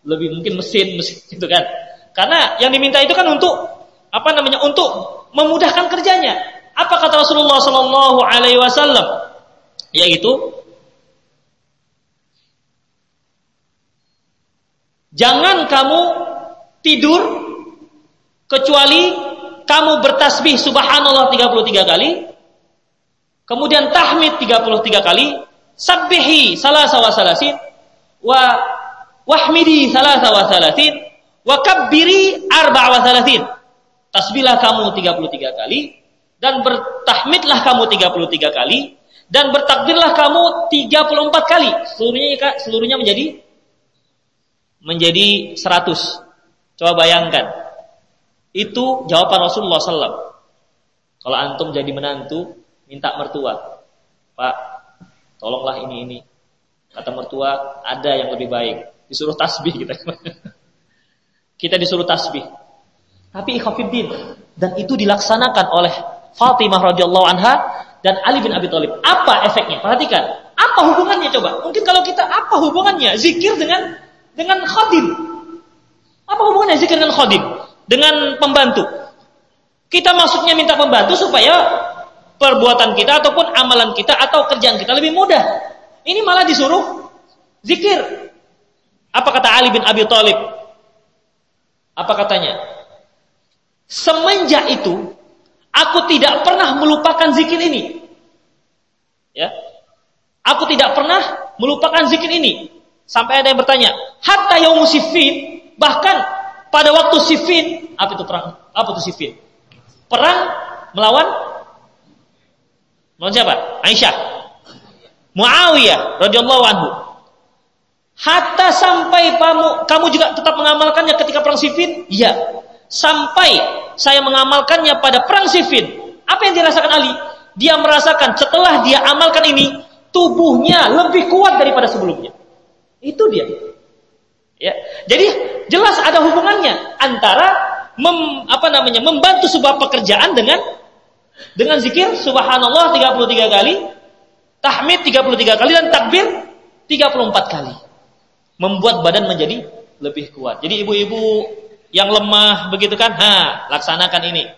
lebih mungkin mesin, mesin gitu kan. Karena yang diminta itu kan untuk apa namanya? Untuk memudahkan kerjanya. Apa kata Rasulullah Sallallahu Alaihi Wasallam? Yaitu jangan kamu tidur kecuali kamu bertasbih subhanallah 33 kali, kemudian tahmid 33 kali, sabbihi salasa wa salasin, wa wahmidi salasa wa salasin, wa kabbiri arba' wa salasin. Tasbihlah kamu 33 kali, dan bertahmidlah kamu 33 kali dan bertakbirlah kamu 34 kali. Seluruhnya seluruhnya menjadi menjadi 100. Coba bayangkan. Itu jawaban Rasulullah SAW. Kalau antum jadi menantu, minta mertua. Pak, tolonglah ini ini. Kata mertua, ada yang lebih baik. Disuruh tasbih kita. kita disuruh tasbih. Tapi ikhafiddin. Dan itu dilaksanakan oleh Fatimah radhiyallahu anha dan Ali bin Abi Thalib. Apa efeknya? Perhatikan. Apa hubungannya coba? Mungkin kalau kita apa hubungannya zikir dengan dengan khadim? Apa hubungannya zikir dengan khadim? Dengan pembantu. Kita maksudnya minta pembantu supaya perbuatan kita ataupun amalan kita atau kerjaan kita lebih mudah. Ini malah disuruh zikir. Apa kata Ali bin Abi Thalib? Apa katanya? Semenjak itu Aku tidak pernah melupakan zikir ini. Ya. Aku tidak pernah melupakan zikir ini. Sampai ada yang bertanya, hatta yaum sifin, bahkan pada waktu sifin, apa itu perang? Apa itu sifin? Perang melawan melawan siapa? Aisyah. Muawiyah radhiyallahu anhu. Hatta sampai kamu kamu juga tetap mengamalkannya ketika perang Siffin? Iya. Sampai saya mengamalkannya pada perang Siffin. Apa yang dirasakan Ali? Dia merasakan setelah dia amalkan ini, tubuhnya lebih kuat daripada sebelumnya. Itu dia. Ya. Jadi jelas ada hubungannya antara mem, apa namanya membantu sebuah pekerjaan dengan dengan zikir subhanallah 33 kali, tahmid 33 kali dan takbir 34 kali. Membuat badan menjadi lebih kuat. Jadi ibu-ibu yang lemah begitu kan, ha, laksanakan ini.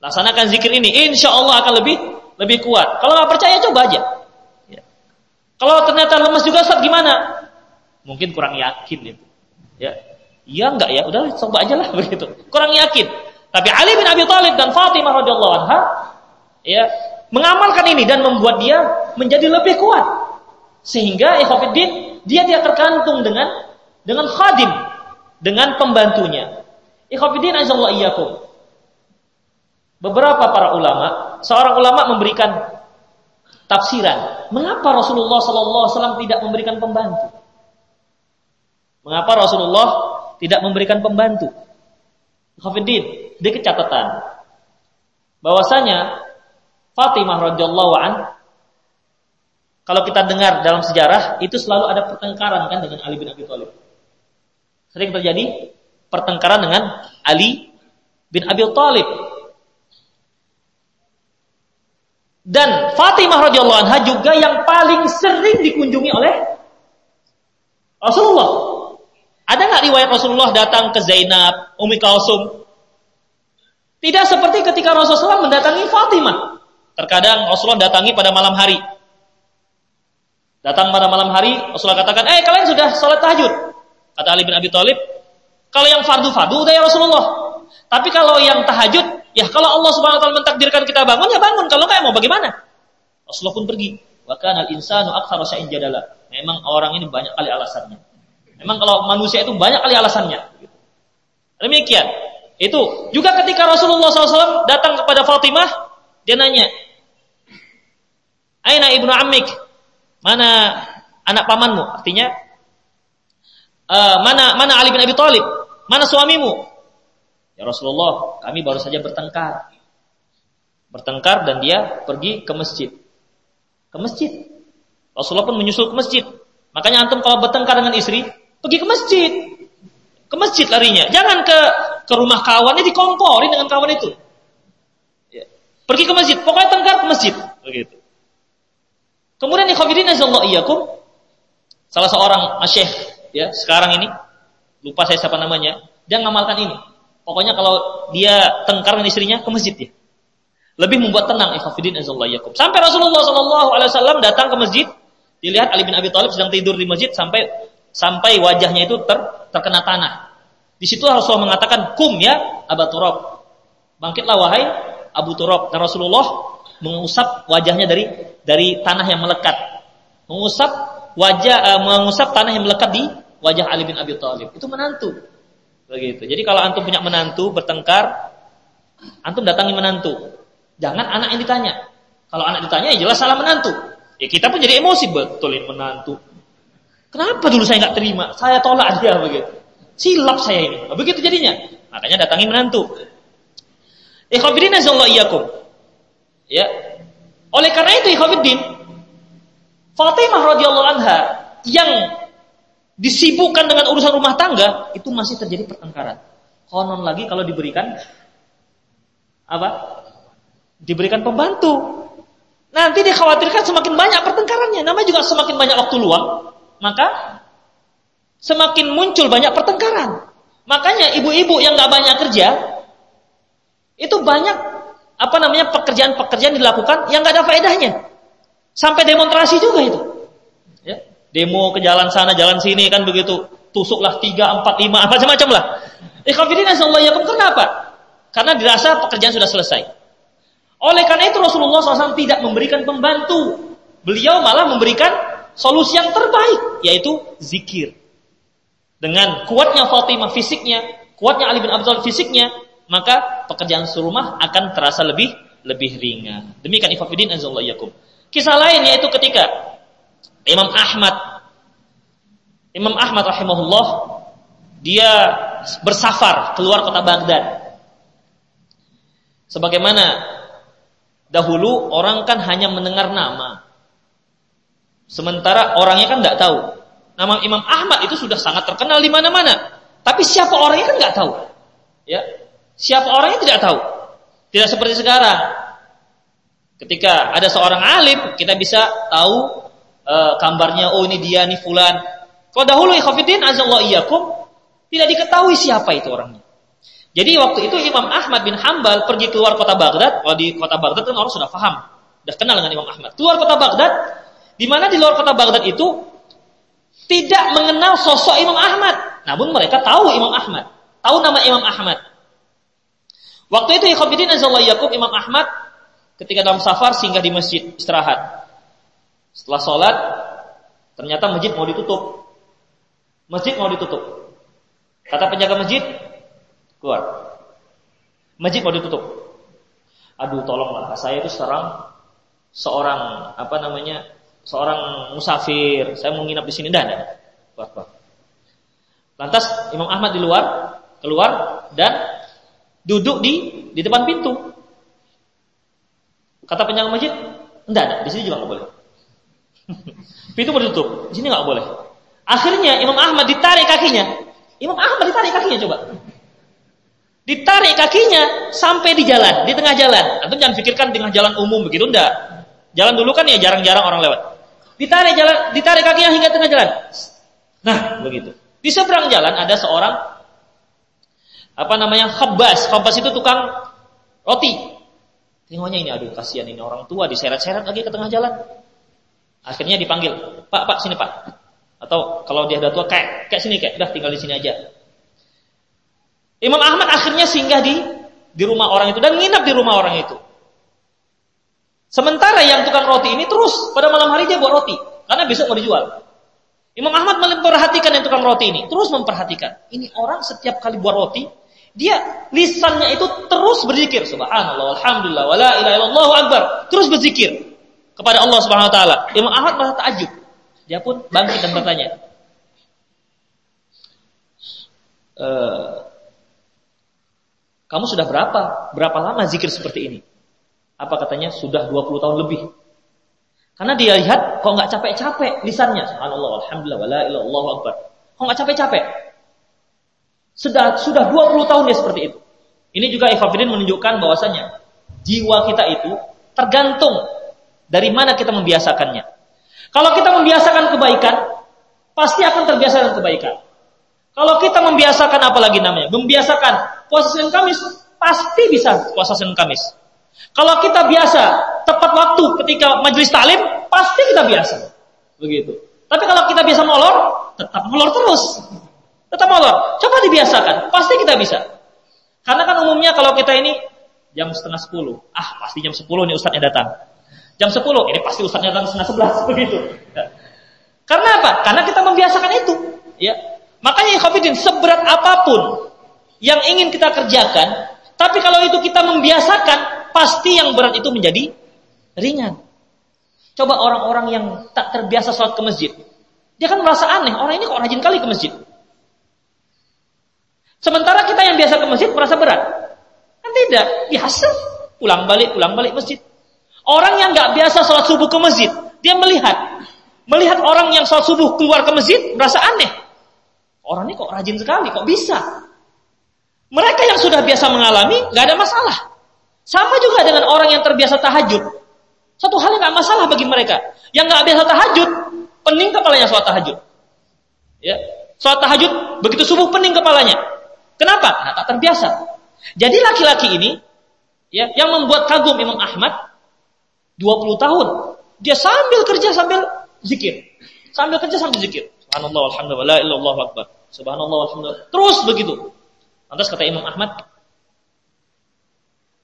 Laksanakan zikir ini, insya Allah akan lebih lebih kuat. Kalau nggak percaya coba aja. Ya. Kalau ternyata lemas juga saat gimana? Mungkin kurang yakin itu. Ya, iya enggak ya? Udah coba aja lah begitu. Kurang yakin. Tapi Ali bin Abi Thalib dan Fatimah radhiyallahu anha ya mengamalkan ini dan membuat dia menjadi lebih kuat. Sehingga ikhwatiddin dia tidak tergantung dengan dengan khadim, dengan pembantunya. Ikhwatiddin azallahu iyyakum. Beberapa para ulama, seorang ulama memberikan tafsiran, mengapa Rasulullah sallallahu alaihi wasallam tidak memberikan pembantu? Mengapa Rasulullah tidak memberikan pembantu? Khafiddin, di catatan bahwasanya Fatimah radhiyallahu an kalau kita dengar dalam sejarah itu selalu ada pertengkaran kan dengan Ali bin Abi Thalib. Sering terjadi pertengkaran dengan Ali bin Abi Thalib Dan Fatimah radhiyallahu anha juga yang paling sering dikunjungi oleh Rasulullah. Ada nggak riwayat Rasulullah datang ke Zainab, Umi Kalsum? Tidak seperti ketika Rasulullah mendatangi Fatimah. Terkadang Rasulullah datangi pada malam hari. Datang pada malam hari, Rasulullah katakan, eh kalian sudah sholat tahajud. Kata Ali bin Abi Thalib, kalau yang fardu-fardu udah ya Rasulullah. Tapi kalau yang tahajud, Ya kalau Allah Subhanahu wa taala mentakdirkan kita bangun ya bangun, kalau enggak ya mau bagaimana? Rasulullah pun pergi. Wa kana al-insanu aktsara syai'in jadala. Memang orang ini banyak kali alasannya. Memang kalau manusia itu banyak kali alasannya. Demikian. Itu juga ketika Rasulullah SAW datang kepada Fatimah, dia nanya, Aina ibnu Amik? Mana anak pamanmu? Artinya, uh, mana mana Ali bin Abi Thalib? Mana suamimu? Ya Rasulullah, kami baru saja bertengkar. Bertengkar dan dia pergi ke masjid. Ke masjid. Rasulullah pun menyusul ke masjid. Makanya antum kalau bertengkar dengan istri, pergi ke masjid. Ke masjid larinya. Jangan ke ke rumah kawannya dikomporin dengan kawan itu. Ya. Pergi ke masjid. Pokoknya tengkar ke masjid. Begitu. Kemudian ikhwatiddin azallahu iyyakum salah seorang asyikh ya sekarang ini lupa saya siapa namanya dia ngamalkan ini Pokoknya kalau dia tengkar dengan istrinya ke masjid ya. Lebih membuat tenang ikhafidin azallahu Sampai Rasulullah sallallahu alaihi wasallam datang ke masjid, dilihat Ali bin Abi Thalib sedang tidur di masjid sampai sampai wajahnya itu ter, terkena tanah. Di situ Rasulullah mengatakan, "Kum ya Abu Turab." Bangkitlah wahai Abu Turab. Dan Rasulullah mengusap wajahnya dari dari tanah yang melekat. Mengusap wajah uh, mengusap tanah yang melekat di wajah Ali bin Abi Thalib. Itu menantu. Begitu. Jadi kalau antum punya menantu bertengkar, antum datangi menantu. Jangan anak yang ditanya. Kalau anak ditanya ya jelas salah menantu. Ya kita pun jadi emosi betul ini menantu. Kenapa dulu saya nggak terima? Saya tolak dia begitu. Silap saya ini. Nah, begitu jadinya. Makanya datangi menantu. Ikhwatiddin iyakum. Ya. Oleh karena itu ikhwatiddin Fatimah radhiyallahu anha yang disibukkan dengan urusan rumah tangga, itu masih terjadi pertengkaran. Konon lagi kalau diberikan apa? Diberikan pembantu. Nanti dikhawatirkan semakin banyak pertengkarannya. Namanya juga semakin banyak waktu luang, maka semakin muncul banyak pertengkaran. Makanya ibu-ibu yang nggak banyak kerja, itu banyak apa namanya pekerjaan-pekerjaan dilakukan yang nggak ada faedahnya. Sampai demonstrasi juga itu. Ya demo ke jalan sana, jalan sini kan begitu. Tusuklah tiga, empat, lima, macam-macam lah. Ikhafidin yakum kenapa? Karena dirasa pekerjaan sudah selesai. Oleh karena itu Rasulullah SAW tidak memberikan pembantu. Beliau malah memberikan solusi yang terbaik, yaitu zikir. Dengan kuatnya Fatimah fisiknya, kuatnya Ali bin Thalib fisiknya, maka pekerjaan serumah akan terasa lebih lebih ringan. Demikian ifafidin azallahu yakum. Kisah lain yaitu ketika Imam Ahmad Imam Ahmad rahimahullah dia bersafar keluar kota Baghdad. Sebagaimana dahulu orang kan hanya mendengar nama. Sementara orangnya kan nggak tahu. Nama Imam Ahmad itu sudah sangat terkenal di mana-mana. Tapi siapa orangnya kan nggak tahu. Ya, Siapa orangnya tidak tahu. Tidak seperti sekarang. Ketika ada seorang alim, kita bisa tahu e, gambarnya, oh ini dia, nih fulan. Kalau dahulu ikhafidin azallahu iyyakum tidak diketahui siapa itu orangnya. Jadi waktu itu Imam Ahmad bin Hambal pergi keluar kota Baghdad. Kalau di kota Baghdad kan orang sudah paham, sudah kenal dengan Imam Ahmad. Keluar kota Baghdad, di mana di luar kota Baghdad itu tidak mengenal sosok Imam Ahmad. Namun mereka tahu Imam Ahmad, tahu nama Imam Ahmad. Waktu itu Ikhwanuddin Azallahu Yakub Imam Ahmad ketika dalam safar singgah di masjid istirahat. Setelah sholat, ternyata masjid mau ditutup. Masjid mau ditutup. Kata penjaga masjid, keluar. Masjid mau ditutup. Aduh, tolonglah, saya itu seorang seorang apa namanya seorang musafir, saya mau nginap di sini dan keluar, Lantas Imam Ahmad di luar keluar dan duduk di di depan pintu. Kata penjaga masjid, enggak, enggak, di sini juga nggak boleh. pintu bertutup, di sini nggak boleh. Akhirnya Imam Ahmad ditarik kakinya. Imam Ahmad ditarik kakinya coba. Ditarik kakinya sampai di jalan, di tengah jalan. Atau jangan pikirkan tengah jalan umum begitu enggak. Jalan dulu kan ya jarang-jarang orang lewat. Ditarik jalan, ditarik kakinya hingga tengah jalan. Nah, begitu. Di seberang jalan ada seorang apa namanya khabas. Khabas itu tukang roti. Tengoknya ini, aduh kasihan ini orang tua diseret-seret lagi ke tengah jalan. Akhirnya dipanggil, Pak, Pak, sini Pak. Atau kalau dia udah tua, kayak, kayak sini kayak, udah tinggal di sini aja. Imam Ahmad akhirnya singgah di di rumah orang itu dan nginap di rumah orang itu. Sementara yang tukang roti ini terus pada malam hari dia buat roti karena besok mau dijual. Imam Ahmad memperhatikan yang tukang roti ini, terus memperhatikan. Ini orang setiap kali buat roti, dia lisannya itu terus berzikir. Subhanallah alhamdulillah wala ilaha illallah akbar. Terus berzikir kepada Allah Subhanahu wa taala. Imam Ahmad merasa takjub. Dia pun bangkit dan bertanya e, kamu sudah berapa? Berapa lama zikir seperti ini apa katanya sudah 20 tahun lebih karena dia lihat kok nggak capek-capek lisannya subhanallah alhamdulillah wala ilaha akbar kok nggak capek-capek sudah sudah 20 tahun dia seperti itu. Ini juga Ifafidin menunjukkan bahwasanya jiwa kita itu tergantung dari mana kita membiasakannya. Kalau kita membiasakan kebaikan, pasti akan terbiasa dengan kebaikan. Kalau kita membiasakan apa lagi namanya? Membiasakan puasa Senin Kamis, pasti bisa puasa Senin Kamis. Kalau kita biasa tepat waktu ketika majelis taklim, pasti kita biasa. Begitu. Tapi kalau kita biasa molor, tetap molor terus. Tetap molor. Coba dibiasakan, pasti kita bisa. Karena kan umumnya kalau kita ini jam setengah sepuluh, ah pasti jam sepuluh nih ustadznya datang. Jam sepuluh, ini pasti ustadznya datang setengah sebelas begitu. Karena apa? Karena kita membiasakan itu. Ya, makanya Khafidin seberat apa pun yang ingin kita kerjakan, tapi kalau itu kita membiasakan, pasti yang berat itu menjadi ringan. Coba orang-orang yang tak terbiasa sholat ke masjid, dia kan merasa aneh, orang ini kok rajin kali ke masjid. Sementara kita yang biasa ke masjid merasa berat. Kan tidak, biasa. Pulang balik, pulang balik masjid. Orang yang nggak biasa sholat subuh ke masjid, dia melihat. Melihat orang yang sholat subuh keluar ke masjid, merasa aneh. Orang ini kok rajin sekali, kok bisa? Mereka yang sudah biasa mengalami, nggak ada masalah. Sama juga dengan orang yang terbiasa tahajud. Satu hal yang nggak masalah bagi mereka. Yang nggak biasa tahajud, pening kepalanya sholat tahajud. Ya, sholat tahajud begitu subuh pening kepalanya. Kenapa? Karena tak terbiasa. Jadi laki-laki ini ya yang membuat kagum Imam Ahmad 20 tahun. Dia sambil kerja sambil zikir. Sambil kerja sambil zikir. Subhanallah alhamdulillah illallah akbar. Subhanallah alhamdulillah. Terus begitu. Lantas kata Imam Ahmad,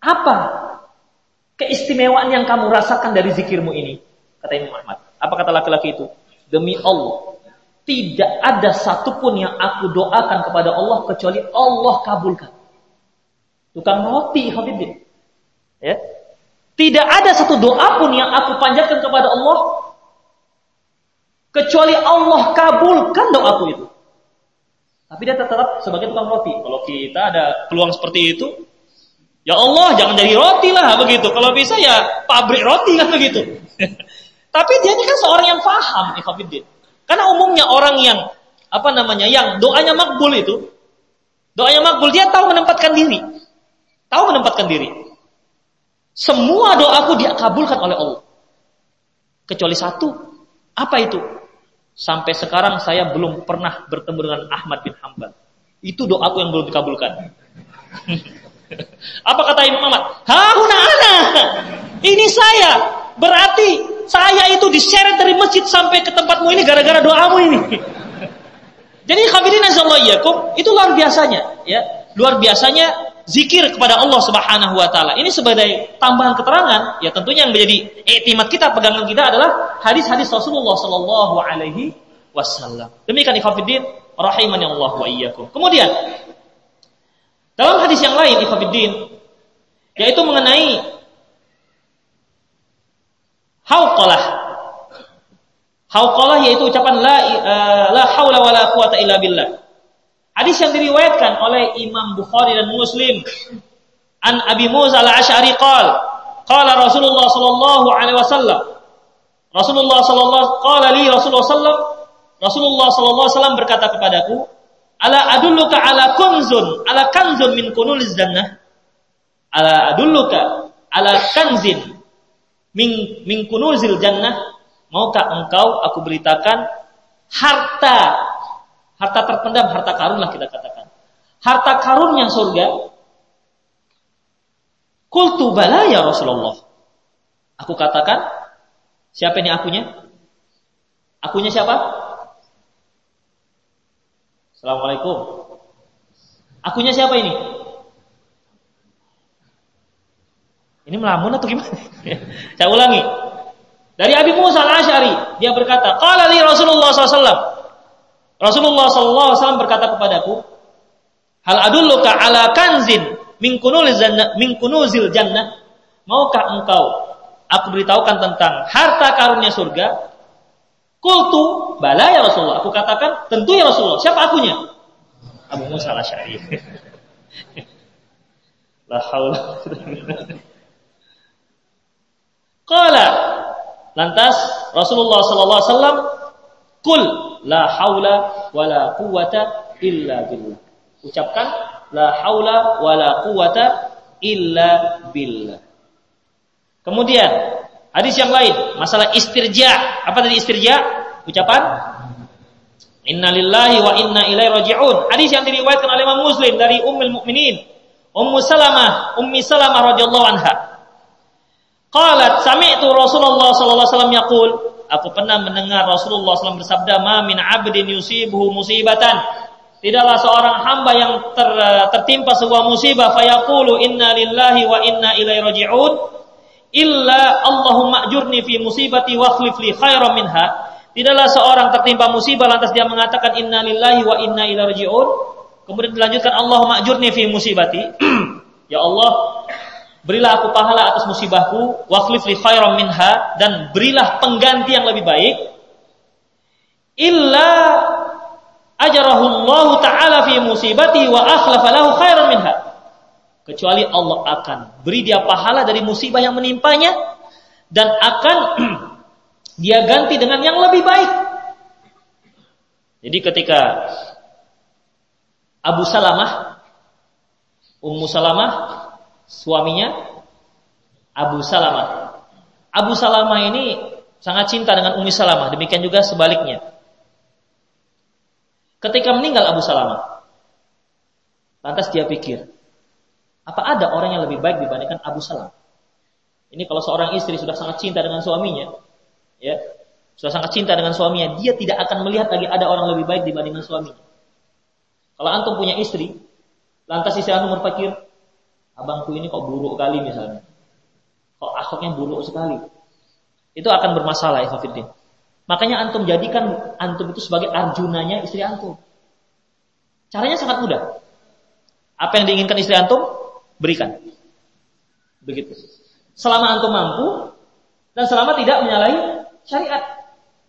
apa keistimewaan yang kamu rasakan dari zikirmu ini? Kata Imam Ahmad. Apa kata laki-laki itu? Demi Allah, tidak ada satupun yang aku doakan kepada Allah kecuali Allah kabulkan. Tukang roti, Habibin. Ya. Tidak ada satu doa pun yang aku panjatkan kepada Allah kecuali Allah kabulkan doaku itu. Tapi dia tetap sebagai tukang roti. Kalau kita ada peluang seperti itu, ya Allah jangan jadi roti lah begitu. Kalau bisa ya pabrik roti lah begitu. Tapi dia ini kan seorang yang paham, Ikhwanuddin. Karena umumnya orang yang apa namanya yang doanya makbul itu doanya makbul dia tahu menempatkan diri. Tahu menempatkan diri. Semua doaku dia kabulkan oleh Allah. Kecuali satu. Apa itu? Sampai sekarang saya belum pernah bertemu dengan Ahmad bin Hambal. Itu doaku yang belum dikabulkan. Apa kata Imam Ahmad? Hahuna ana. Ini saya. Berarti saya itu diseret dari masjid sampai ke tempatmu ini gara-gara doamu ini. Jadi khafidin azallahiyakum itu luar biasanya, ya. Luar biasanya zikir kepada Allah Subhanahu wa taala. Ini sebagai tambahan keterangan, ya tentunya yang menjadi iktimat kita, pegangan kita adalah hadis-hadis Rasulullah sallallahu alaihi wasallam. Demikian ikhwatiddin rahimani Allah wa iyyakum. Kemudian dalam hadis yang lain ikhwatiddin yaitu mengenai hauqalah Hauqalah yaitu ucapan la uh, la haula wala quwata illa billah. Hadis yang diriwayatkan oleh Imam Bukhari dan Muslim an Abi Musa al-Asy'ari qala qala Rasulullah sallallahu alaihi wasallam Rasulullah sallallahu qala li Rasulullah sallam Rasulullah sallallahu alaihi wasallam berkata kepadaku ala adulluka ala kunzun ala kanzun min kunuliz jannah ala adulluka ala kanzin min min kunuzil jannah Maukah engkau aku beritakan harta harta terpendam, harta karun lah kita katakan. Harta karunnya surga. Kultu bala ya Rasulullah. Aku katakan, siapa ini akunya? Akunya siapa? Assalamualaikum. Akunya siapa ini? Ini melamun atau gimana? Saya ulangi. Dari Abi Musa al-Ash'ari, dia berkata, Qala li Rasulullah SAW. Rasulullah SAW berkata kepadaku, Hal adulluka ala kanzin min kunuzil jannah. Maukah engkau aku beritahukan tentang harta karunnya surga? Kultu, bala ya Rasulullah. Aku katakan, tentu ya Rasulullah. Siapa akunya? Abu Musa al-Ash'ari. La haula. Qala Lantas Rasulullah sallallahu alaihi wasallam kul la haula wala quwata illa billah. Ucapkan la haula wala quwata illa billah. Kemudian hadis yang lain masalah istirja. Apa tadi istirja? Ucapan Inna lillahi wa inna ilaihi raji'un. Hadis yang diriwayatkan oleh Imam Muslim dari Ummul Mukminin Ummu Salamah, Ummi Salamah radhiyallahu anha. Qalat sami'tu Rasulullah sallallahu alaihi wasallam yaqul, aku pernah mendengar Rasulullah SAW bersabda, "Ma min 'abdin yusibuhu musibatan." Tidaklah seorang hamba yang ter, tertimpa sebuah musibah fayaqulu inna lillahi wa inna ilaihi raji'un illa Allahumma ajurni fi musibati wa akhlif li khairan minha. Tidaklah seorang tertimpa musibah lantas dia mengatakan inna lillahi wa inna ilaihi raji'un. Kemudian dilanjutkan Allahumma ajurni fi musibati. ya Allah, berilah aku pahala atas musibahku, wakhlif li khairam minha dan berilah pengganti yang lebih baik. Illa ajarahullahu taala fi musibati wa akhlafa lahu khairan minha. Kecuali Allah akan beri dia pahala dari musibah yang menimpanya dan akan dia ganti dengan yang lebih baik. Jadi ketika Abu Salamah Ummu Salamah suaminya Abu Salamah. Abu Salamah ini sangat cinta dengan Umi Salamah, demikian juga sebaliknya. Ketika meninggal Abu Salamah, lantas dia pikir, apa ada orang yang lebih baik dibandingkan Abu Salamah? Ini kalau seorang istri sudah sangat cinta dengan suaminya, ya, sudah sangat cinta dengan suaminya, dia tidak akan melihat lagi ada orang lebih baik dibandingkan suaminya. Kalau antum punya istri, lantas istri antum berpikir, abangku ini kok buruk kali misalnya. Kok akhlaknya buruk sekali. Itu akan bermasalah ya Hafiddin. Makanya antum jadikan antum itu sebagai arjunanya istri antum. Caranya sangat mudah. Apa yang diinginkan istri antum, berikan. Begitu. Selama antum mampu dan selama tidak menyalahi syariat.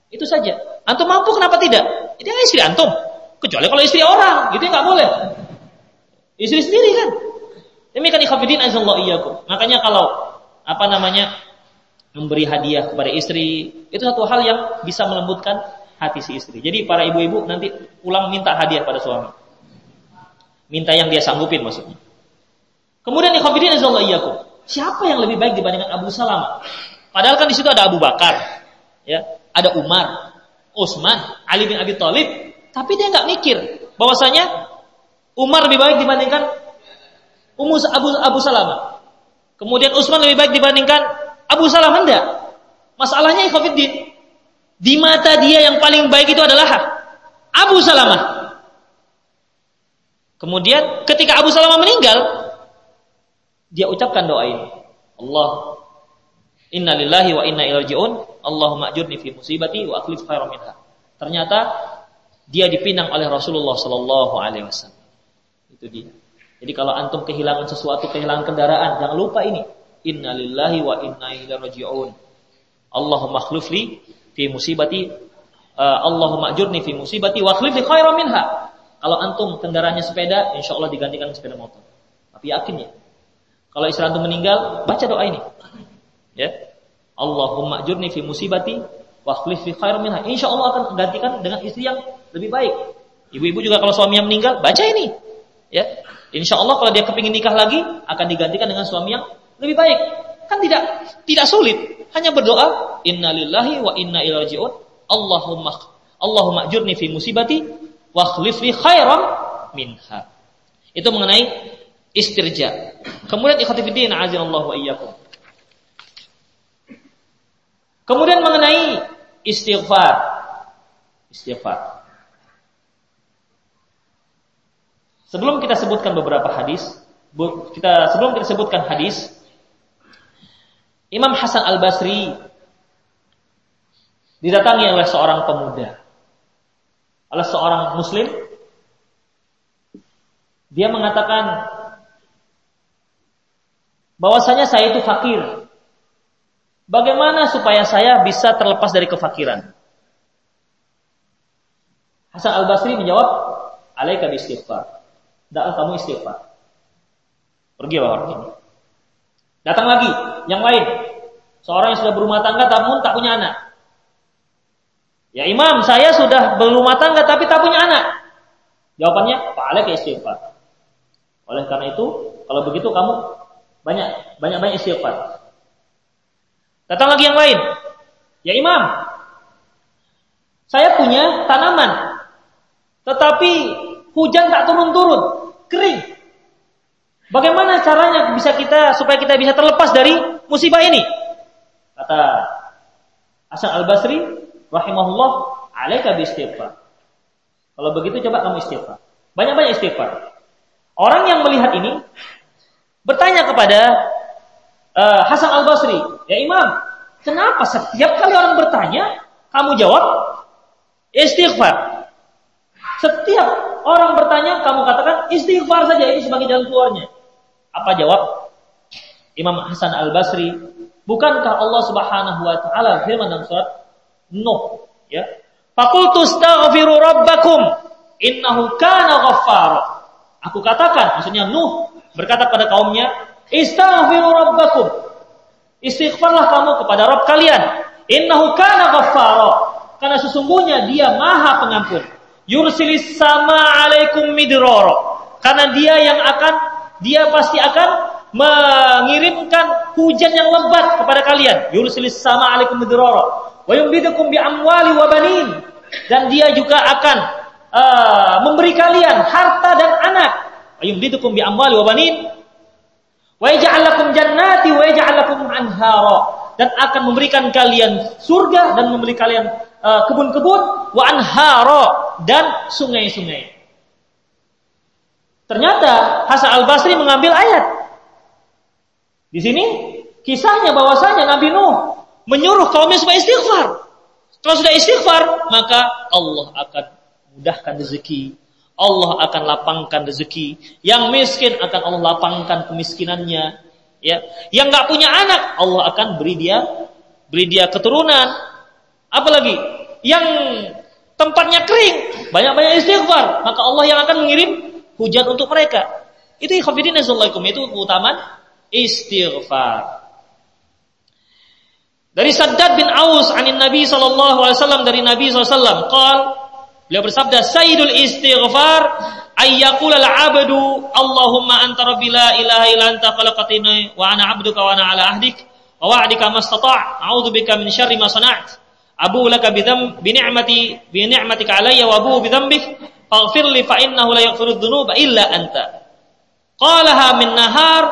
Itu saja. Antum mampu kenapa tidak? Ini istri antum. Kecuali kalau istri orang, gitu nggak boleh. Istri sendiri kan. Demikian ikhafidin azallahu iyyakum. Makanya kalau apa namanya memberi hadiah kepada istri itu satu hal yang bisa melembutkan hati si istri. Jadi para ibu-ibu nanti pulang minta hadiah pada suami. Minta yang dia sanggupin maksudnya. Kemudian ikhwatiddin azallahu iyyakum. Siapa yang lebih baik dibandingkan Abu Salamah? Padahal kan di situ ada Abu Bakar, ya, ada Umar, Utsman, Ali bin Abi Thalib, tapi dia nggak mikir bahwasanya Umar lebih baik dibandingkan Ummu Abu Abu Salamah. Kemudian Utsman lebih baik dibandingkan Abu Salamah enggak. Masalahnya ikhwatiddin, di mata dia yang paling baik itu adalah Abu Salamah. Kemudian ketika Abu Salamah meninggal, dia ucapkan doa ini. Allah Inna lillahi wa inna ilaihi raji'un. Allahumma ajurni fi musibati wa akhlif khairan minha. Ternyata dia dipinang oleh Rasulullah sallallahu alaihi wasallam. Itu dia. Jadi kalau antum kehilangan sesuatu, kehilangan kendaraan, jangan lupa ini. Inna lillahi wa inna ilaihi raji'un. Allahumma akhlifli fi musibati uh, Allahumma ajurni fi musibati wa akhlif li minha. Kalau antum kendaraannya sepeda, insya Allah digantikan sepeda motor. Tapi yakin ya, kalau istri antum meninggal, baca doa ini. Ya. Allahumma ajurni fi musibati wa akhlif fi khairan minha. Insyaallah akan gantikan dengan istri yang lebih baik. Ibu-ibu juga kalau suaminya meninggal, baca ini. Ya. Insyaallah kalau dia kepingin nikah lagi, akan digantikan dengan suami yang lebih baik. Kan tidak tidak sulit. Hanya berdoa, innalillahi wa inna ilaihi raji'un. Allahumma Allahumma ajurni fi musibati wa akhlif li khairan minha. Itu mengenai istirja. Kemudian ikhtifidin Allah wa iyyakum. Kemudian mengenai istighfar. Istighfar. Sebelum kita sebutkan beberapa hadis, kita sebelum kita sebutkan hadis, Imam Hasan Al Basri didatangi oleh seorang pemuda, oleh seorang Muslim. Dia mengatakan, bahwasanya saya itu fakir. Bagaimana supaya saya bisa terlepas dari kefakiran? Hasan Al Basri menjawab, "Alaika istighfar." Datang kamu istighfar. Pergi orang ini. Datang lagi, yang lain. Seorang yang sudah berumah tangga namun tak punya anak. Ya imam, saya sudah berumah tangga tapi tak punya anak. Jawabannya, Pak istighfar. Oleh karena itu, kalau begitu kamu banyak banyak banyak istighfar. Datang lagi yang lain. Ya Imam, saya punya tanaman, tetapi hujan tak turun-turun, kering. Bagaimana caranya bisa kita supaya kita bisa terlepas dari musibah ini? Kata Hasan Al Basri, rahimahullah, alaika istighfar. Kalau begitu coba kamu istighfar. Banyak-banyak istighfar. Orang yang melihat ini bertanya kepada uh, Hasan Al Basri, ya Imam, kenapa setiap kali orang bertanya kamu jawab istighfar? Setiap orang bertanya kamu katakan istighfar saja ini sebagai jalan keluarnya. Apa jawab Imam Hasan Al Basri? Bukankah Allah Subhanahu wa taala firman dalam surat Nuh, ya? Fakultu astaghfiru rabbakum innahu kana ghaffara. Aku katakan, maksudnya Nuh berkata pada kaumnya, "Istaghfiru rabbakum." Istighfarlah kamu kepada Rabb kalian. Innahu kana ghaffara. Karena sesungguhnya dia Maha Pengampun. Yursilis sama alaikum midrara. Karena dia yang akan dia pasti akan mengirimkan hujan yang lebat kepada kalian. Yursilis sama alaikum midrara. Wa yumdidukum bi amwali wa banin. Dan dia juga akan uh, memberi kalian harta dan anak ayumdidukum bi amwali wa banin wa yaj'al lakum jannati wa yaj'al lakum anhara dan akan memberikan kalian surga dan memberi kalian uh, kebun-kebun wa anhara dan sungai-sungai. Ternyata Hasan Al Basri mengambil ayat. Di sini kisahnya bahwasanya Nabi Nuh menyuruh kaumnya supaya istighfar. Kalau sudah istighfar, maka Allah akan mudahkan rezeki, Allah akan lapangkan rezeki. Yang miskin akan Allah lapangkan kemiskinannya. Ya, yang nggak punya anak, Allah akan beri dia beri dia keturunan. Apalagi yang tempatnya kering, banyak-banyak istighfar, maka Allah yang akan mengirim hujan untuk mereka. Itu ikhwatiddin itu keutamaan istighfar. Dari Saddad bin Aus anin Nabi wasallam dari Nabi alaihi wasallam, Beliau bersabda, Sayyidul istighfar ayyakul al-abdu Allahumma anta rabbi la ilaha illa anta khalaqatini wa ana abduka wa ana ala ahdik wa wa'dika mastata' a'udzu bika min syarri ma sana'at abu laka bidam bi ni'mati bi ni'matika alayya wa abu bi dzambik faghfir li fa la yaghfiru dzunuba illa anta. Qalaha min nahar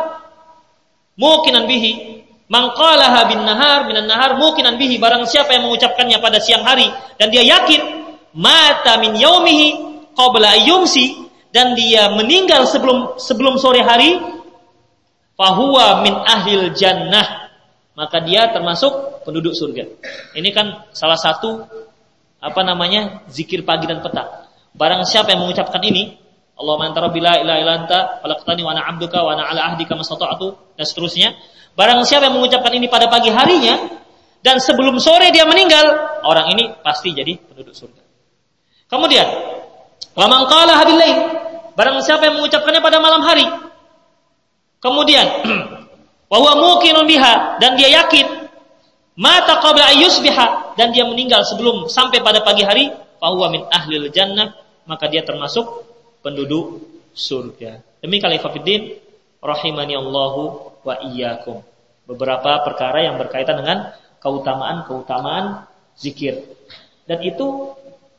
mukinan bihi. Man qalaha bin nahar minan nahar mukinan bihi. Barang siapa yang mengucapkannya pada siang hari dan dia yakin mata min yaumihi qabla yumsi dan dia meninggal sebelum sebelum sore hari fahuwa min ahlil jannah maka dia termasuk penduduk surga. Ini kan salah satu apa namanya zikir pagi dan petang. Barang siapa yang mengucapkan ini, Allah antara bila ila ila anta falaqtani wa ana abduka wa ana ala ahdika mastata'tu dan seterusnya. Barang siapa yang mengucapkan ini pada pagi harinya dan sebelum sore dia meninggal, orang ini pasti jadi penduduk surga. Kemudian, wa man qala barang siapa yang mengucapkannya pada malam hari. Kemudian, wa huwa muqinun biha dan dia yakin mata qabla biha dan dia meninggal sebelum sampai pada pagi hari, fa huwa min ahlil jannah, maka dia termasuk penduduk surga. Demikian ikhwatiddin rahimani Allahu wa iyyakum. Beberapa perkara yang berkaitan dengan keutamaan-keutamaan zikir. Dan itu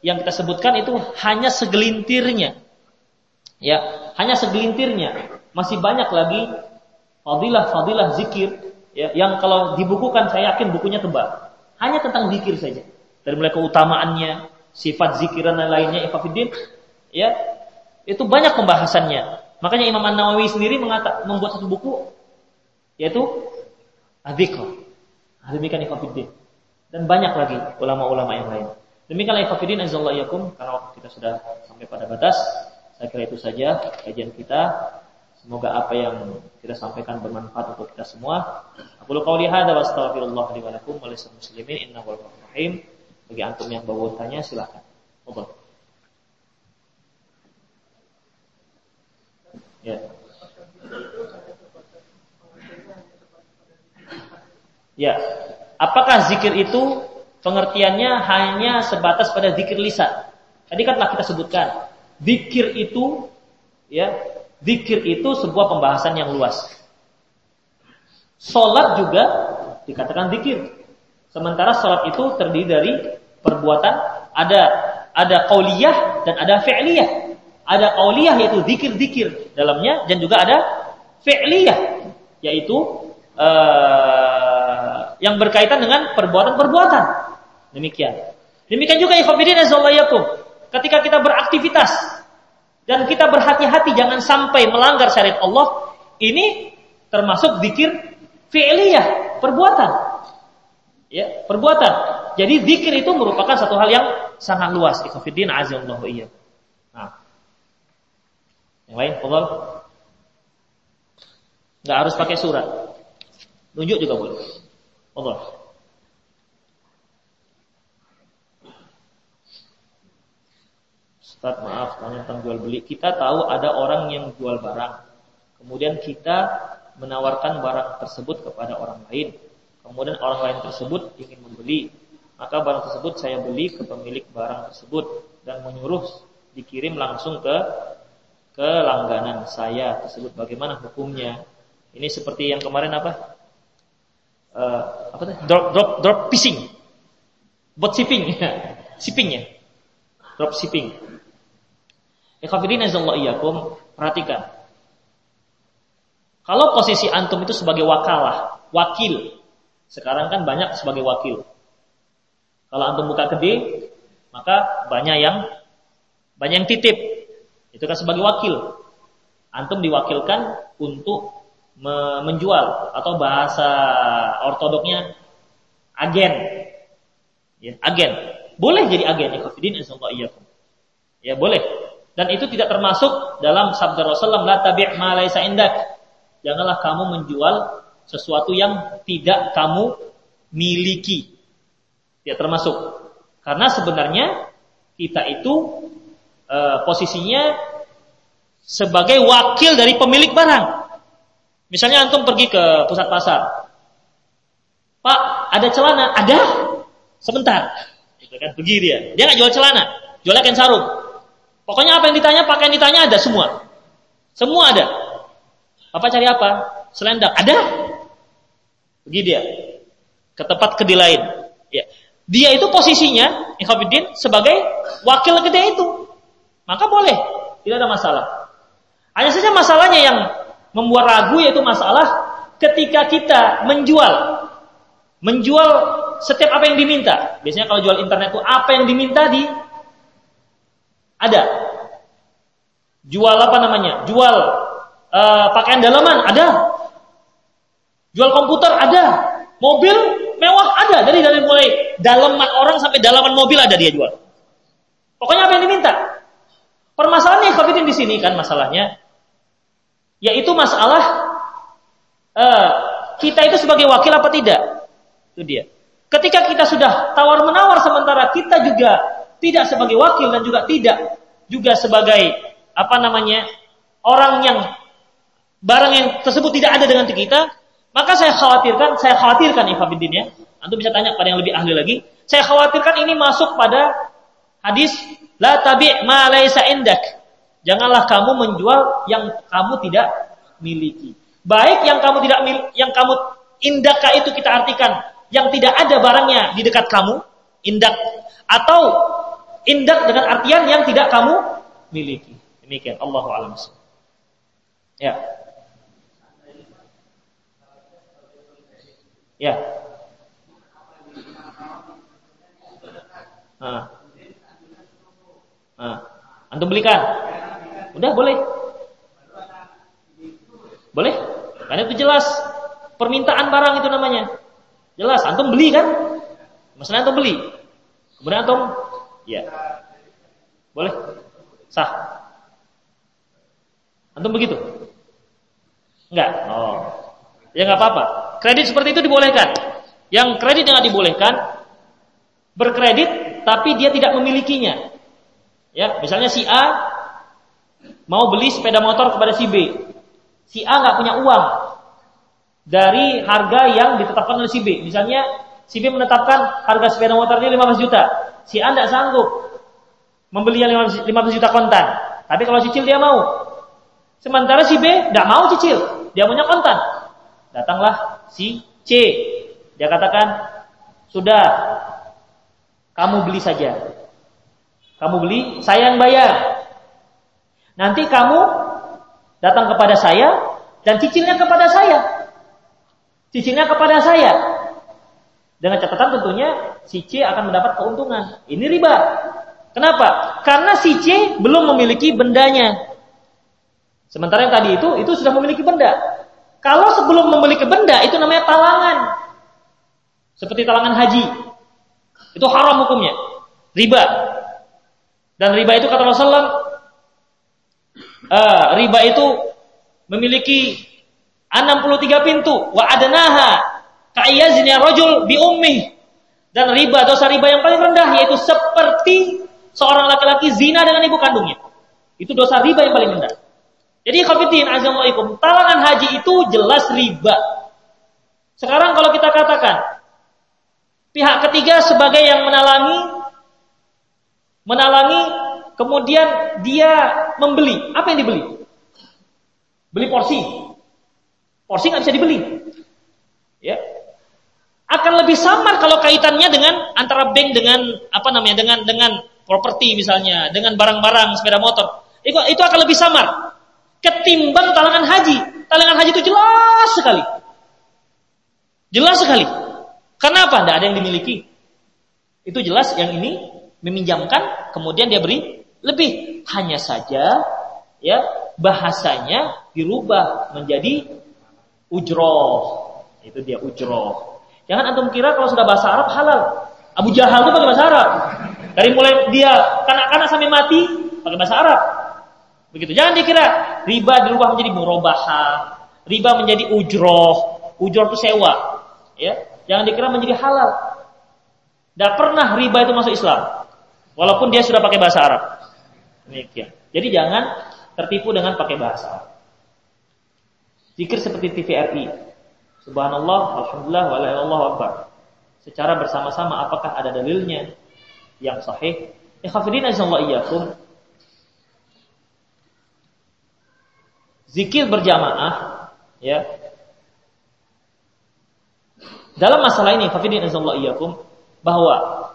yang kita sebutkan itu hanya segelintirnya. Ya, hanya segelintirnya. Masih banyak lagi fadilah-fadilah zikir ya, yang kalau dibukukan saya yakin bukunya tebal. Hanya tentang zikir saja. Dari mulai keutamaannya, sifat zikir dan lainnya ifafiddin ya, itu banyak pembahasannya. Makanya Imam An-Nawawi sendiri mengata, membuat satu buku yaitu Adzikr. Demikian ifafiddin. Dan banyak lagi ulama-ulama yang lain. Demikianlah ikhwatiddin azallahu yakum karena waktu kita sudah sampai pada batas. Saya kira itu saja kajian kita. Semoga apa yang kita sampaikan bermanfaat untuk kita semua. Aku qauli hadza wa astaghfirullah li wa lakum wa muslimin innahu rahim. Bagi antum yang bawa tanya silakan. Obat. Ya. Ya. Apakah zikir itu pengertiannya hanya sebatas pada zikir lisan. Tadi kan telah kita sebutkan, zikir itu ya, zikir itu sebuah pembahasan yang luas. Salat juga dikatakan zikir. Sementara salat itu terdiri dari perbuatan ada ada qauliyah dan ada fi'liyah. Ada qauliyah yaitu zikir-zikir dalamnya dan juga ada fi'liyah yaitu uh, yang berkaitan dengan perbuatan-perbuatan. Demikian. Demikian juga ikhwatiddin yakum. Ketika kita beraktivitas dan kita berhati-hati jangan sampai melanggar syariat Allah, ini termasuk zikir fi'liyah, perbuatan. Ya, perbuatan. Jadi zikir itu merupakan satu hal yang sangat luas. Ikhwatiddin azallahu iya. Nah. Yang lain, Fadal? Enggak harus pakai surat. Tunjuk juga boleh. Allah. Ustaz maaf tanya tentang jual beli. Kita tahu ada orang yang jual barang. Kemudian kita menawarkan barang tersebut kepada orang lain. Kemudian orang lain tersebut ingin membeli. Maka barang tersebut saya beli ke pemilik barang tersebut dan menyuruh dikirim langsung ke ke langganan saya tersebut. Bagaimana hukumnya? Ini seperti yang kemarin apa? Uh, apa tuh? Drop drop drop phishing. Bot shipping. shipping ya. Drop shipping. Ikhafidin iyakum, perhatikan. Kalau posisi antum itu sebagai wakalah, wakil. Sekarang kan banyak sebagai wakil. Kalau antum buka gede, maka banyak yang banyak yang titip. Itu kan sebagai wakil. Antum diwakilkan untuk menjual atau bahasa ortodoknya agen. Ya, agen. Boleh jadi agen ikhafidin iyakum. Ya boleh. Dan itu tidak termasuk dalam sabda Rasulullah la tabi' ma laisa indak. Janganlah kamu menjual sesuatu yang tidak kamu miliki. Tidak termasuk. Karena sebenarnya kita itu e, posisinya sebagai wakil dari pemilik barang. Misalnya antum pergi ke pusat pasar. Pak, ada celana? Ada. Sebentar. Gitu kan, pergi dia. Dia nggak jual celana. jualan kain sarung. Pokoknya apa yang ditanya, pakaian ditanya ada semua. Semua ada. Apa cari apa? Selendang. Ada. Pergi dia. Ke tempat kedai. Ya. Dia itu posisinya, Ikhwanuddin, sebagai wakil kedai itu. Maka boleh. Tidak ada masalah. Hanya saja masalahnya yang membuat ragu yaitu masalah ketika kita menjual menjual setiap apa yang diminta. Biasanya kalau jual internet itu apa yang diminta di ada. Jual apa namanya? Jual uh, pakaian dalaman ada. Jual komputer ada. Mobil mewah ada. Dari dari mulai dalaman orang sampai dalaman mobil ada dia jual. Pokoknya apa yang diminta. Permasalahannya Khafidin di sini kan masalahnya yaitu masalah uh, kita itu sebagai wakil apa tidak? Itu dia. Ketika kita sudah tawar-menawar sementara kita juga tidak sebagai wakil dan juga tidak juga sebagai apa namanya orang yang barang yang tersebut tidak ada dengan kita, maka saya khawatirkan, saya khawatirkan Ifabiddin ya. Antum bisa tanya pada yang lebih ahli lagi. Saya khawatirkan ini masuk pada hadis la tabi' ma laisa indak. Janganlah kamu menjual yang kamu tidak miliki. Baik yang kamu tidak yang kamu indaka itu kita artikan yang tidak ada barangnya di dekat kamu, indak atau indak dengan artian yang tidak kamu miliki. Demikian Allahu a'lam. Ya. Ya. Nah. Nah. Antum belikan. Udah boleh. Boleh? Karena itu jelas permintaan barang itu namanya. Jelas, antum beli kan? Maksudnya antum beli. Kemudian antum, ya, boleh, sah. Antum begitu? Enggak. Oh, ya nggak apa-apa. Kredit seperti itu dibolehkan. Yang kredit yang dibolehkan berkredit tapi dia tidak memilikinya. Ya, misalnya si A mau beli sepeda motor kepada si B. Si A nggak punya uang, dari harga yang ditetapkan oleh si B. Misalnya si B menetapkan harga sepeda motor ini 15 juta. Si A tidak sanggup membelinya 15 juta kontan. Tapi kalau cicil dia mau. Sementara si B tidak mau cicil, dia maunya kontan. Datanglah si C. Dia katakan, sudah, kamu beli saja. Kamu beli, saya yang bayar. Nanti kamu datang kepada saya dan cicilnya kepada saya cicilnya kepada saya. Dengan catatan tentunya si C akan mendapat keuntungan. Ini riba. Kenapa? Karena si C belum memiliki bendanya. Sementara yang tadi itu itu sudah memiliki benda. Kalau sebelum memiliki benda itu namanya talangan. Seperti talangan haji. Itu haram hukumnya. Riba. Dan riba itu kata Rasulullah uh, riba itu memiliki 63 pintu wa adnaha ka'iyaznya rajul bi ummi dan riba dosa riba yang paling rendah yaitu seperti seorang laki-laki zina dengan ibu kandungnya. Itu dosa riba yang paling rendah. Jadi khafidin azamulaikum, talangan haji itu jelas riba. Sekarang kalau kita katakan pihak ketiga sebagai yang menalangi menalangi kemudian dia membeli. Apa yang dibeli? Beli porsi. Porsi nggak bisa dibeli. Ya. Akan lebih samar kalau kaitannya dengan antara bank dengan apa namanya dengan dengan properti misalnya, dengan barang-barang sepeda motor. Itu, itu akan lebih samar ketimbang talangan haji. Talangan haji itu jelas sekali. Jelas sekali. Kenapa? Tidak ada yang dimiliki. Itu jelas yang ini meminjamkan, kemudian dia beri lebih. Hanya saja ya bahasanya dirubah menjadi ujroh. Itu dia ujroh. Jangan antum kira kalau sudah bahasa Arab halal. Abu Jahal itu pakai bahasa Arab. Dari mulai dia kanak-kanak sampai mati pakai bahasa Arab. Begitu. Jangan dikira riba dirubah menjadi murabahah, riba menjadi ujroh. Ujroh itu sewa. Ya. Jangan dikira menjadi halal. Tidak pernah riba itu masuk Islam. Walaupun dia sudah pakai bahasa Arab. Demikian. Jadi jangan tertipu dengan pakai bahasa Arab. Zikir seperti TVRI. Subhanallah, Alhamdulillah, wa akbar. Secara bersama-sama apakah ada dalilnya yang sahih Ikhafidin azallahu iyyakum. Zikir berjamaah ya. Dalam masalah ini Ikhafidin azallahu iyyakum bahwa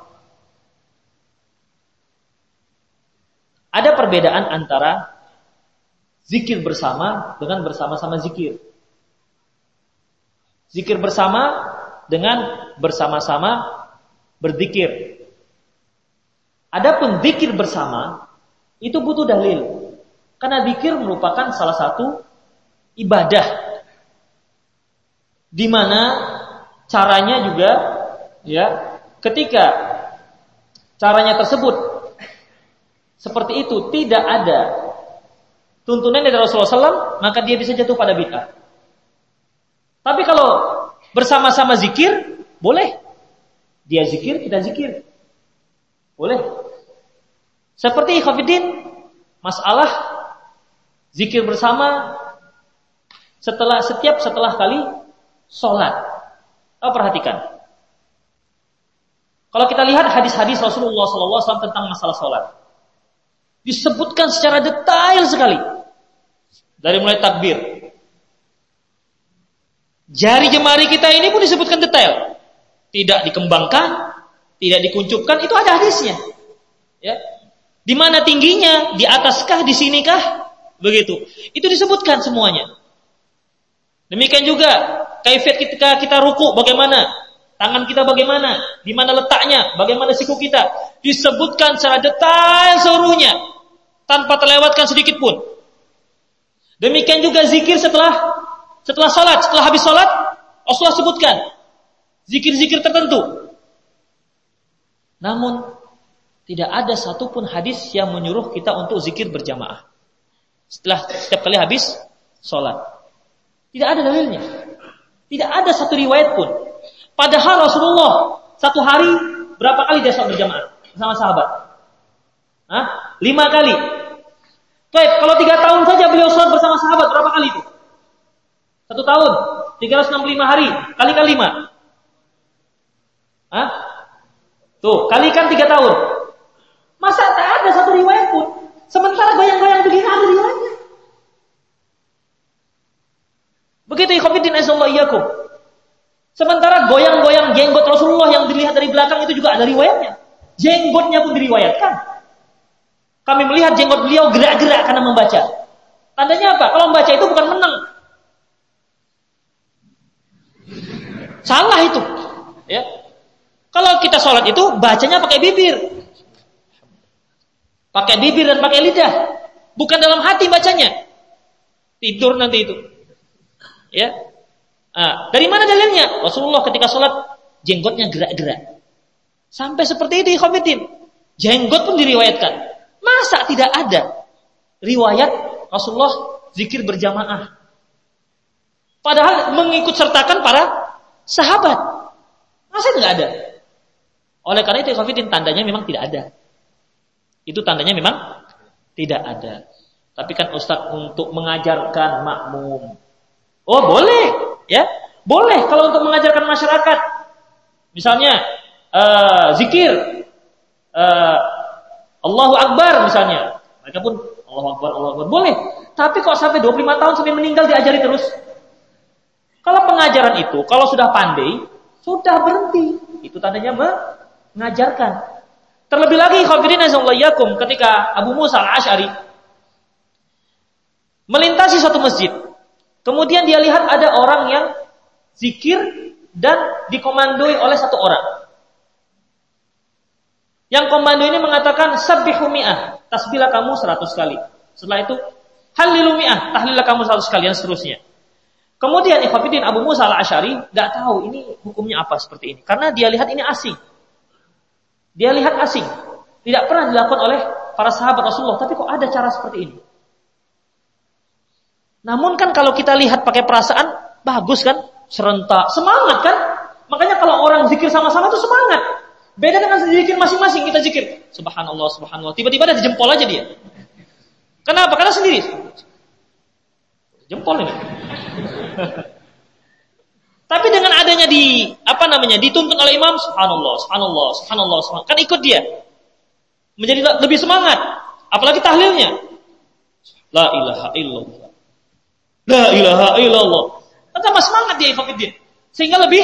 ada perbedaan antara zikir bersama dengan bersama-sama zikir. Zikir bersama dengan bersama-sama berzikir. Adapun zikir bersama itu butuh dalil. Karena zikir merupakan salah satu ibadah di mana caranya juga ya ketika caranya tersebut seperti itu tidak ada tuntunan dari Rasulullah SAW maka dia bisa jatuh pada bid'ah. Tapi kalau bersama-sama zikir boleh dia zikir kita zikir boleh. Seperti Khafidin, masalah zikir bersama setelah setiap setelah kali sholat. Oh, perhatikan. Kalau kita lihat hadis-hadis Rasulullah SAW tentang masalah sholat, disebutkan secara detail sekali dari mulai takbir. Jari jemari kita ini pun disebutkan detail, tidak dikembangkan, tidak dikuncupkan itu ada hadisnya. Ya. Di mana tingginya? Di ataskah? Di sinikah? Begitu. Itu disebutkan semuanya. Demikian juga kaifiat ketika kita ruku bagaimana? Tangan kita bagaimana? Di mana letaknya? Bagaimana siku kita? Disebutkan secara detail seluruhnya tanpa terlewatkan sedikit pun. Demikian juga zikir setelah setelah salat, setelah habis salat, Rasulullah sebutkan zikir-zikir tertentu. Namun tidak ada satupun hadis yang menyuruh kita untuk zikir berjamaah. Setelah setiap kali habis sholat. Tidak ada dalilnya. Tidak ada satu riwayat pun. Padahal Rasulullah satu hari berapa kali dia sholat berjamaah bersama sahabat? Hah? Lima kali. Baik, kalau tiga tahun saja beliau sholat bersama sahabat berapa kali itu? Satu tahun, 365 hari, kali-kali lima. Hah? Tuh, kalikan tiga tahun. Masa tak ada satu riwayat pun. Sementara goyang-goyang begini ada riwayatnya. Begitu ikhwatiddin iyakum. Sementara goyang-goyang jenggot Rasulullah yang dilihat dari belakang itu juga ada riwayatnya. Jenggotnya pun diriwayatkan. Kami melihat jenggot beliau gerak-gerak karena membaca. Tandanya apa? Kalau membaca itu bukan menang. Salah itu. Ya, kalau kita sholat itu bacanya pakai bibir. Pakai bibir dan pakai lidah. Bukan dalam hati bacanya. Tidur nanti itu. Ya. Nah, dari mana dalilnya? Rasulullah ketika sholat jenggotnya gerak-gerak. Sampai seperti itu khomitin. Jenggot pun diriwayatkan. Masa tidak ada riwayat Rasulullah zikir berjamaah? Padahal mengikut sertakan para sahabat. Masa tidak ada? Oleh karena itu ikhwafidin tandanya memang tidak ada. Itu tandanya memang tidak ada. Tapi kan Ustadz untuk mengajarkan makmum. Oh boleh, ya boleh kalau untuk mengajarkan masyarakat. Misalnya uh, zikir, uh, Allahu Akbar misalnya. Mereka pun Allahu Akbar, Allahu Akbar. Boleh. Tapi kok sampai 25 tahun sampai meninggal diajari terus? Kalau pengajaran itu, kalau sudah pandai, sudah berhenti. Itu tandanya mengajarkan. Terlebih lagi yakum ketika Abu Musa al-Ash'ari melintasi suatu masjid. Kemudian dia lihat ada orang yang zikir dan dikomandoi oleh satu orang. Yang komando ini mengatakan sabbihu mi'ah, tasbihlah kamu seratus kali. Setelah itu halilu mi'ah, tahlillah kamu seratus kali dan seterusnya. Kemudian Ikhwafiddin Abu Musa al-Ash'ari tidak tahu ini hukumnya apa seperti ini. Karena dia lihat ini asing. Dia lihat asing. Tidak pernah dilakukan oleh para sahabat Rasulullah. Tapi kok ada cara seperti ini? Namun kan kalau kita lihat pakai perasaan, bagus kan? Serentak. Semangat kan? Makanya kalau orang zikir sama-sama itu semangat. Beda dengan zikir masing-masing. Kita zikir. Subhanallah, subhanallah. Tiba-tiba ada jempol aja dia. Kenapa? Karena sendiri. Jempol ini. Tapi dengan adanya di apa namanya dituntun oleh imam, subhanallah, subhanallah, subhanallah, subhanallah kan ikut dia. menjadi lebih semangat. Apalagi tahlilnya. La ilaha illallah. La ilaha illallah. Tambah semangat dia ikhwatiddin. Sehingga lebih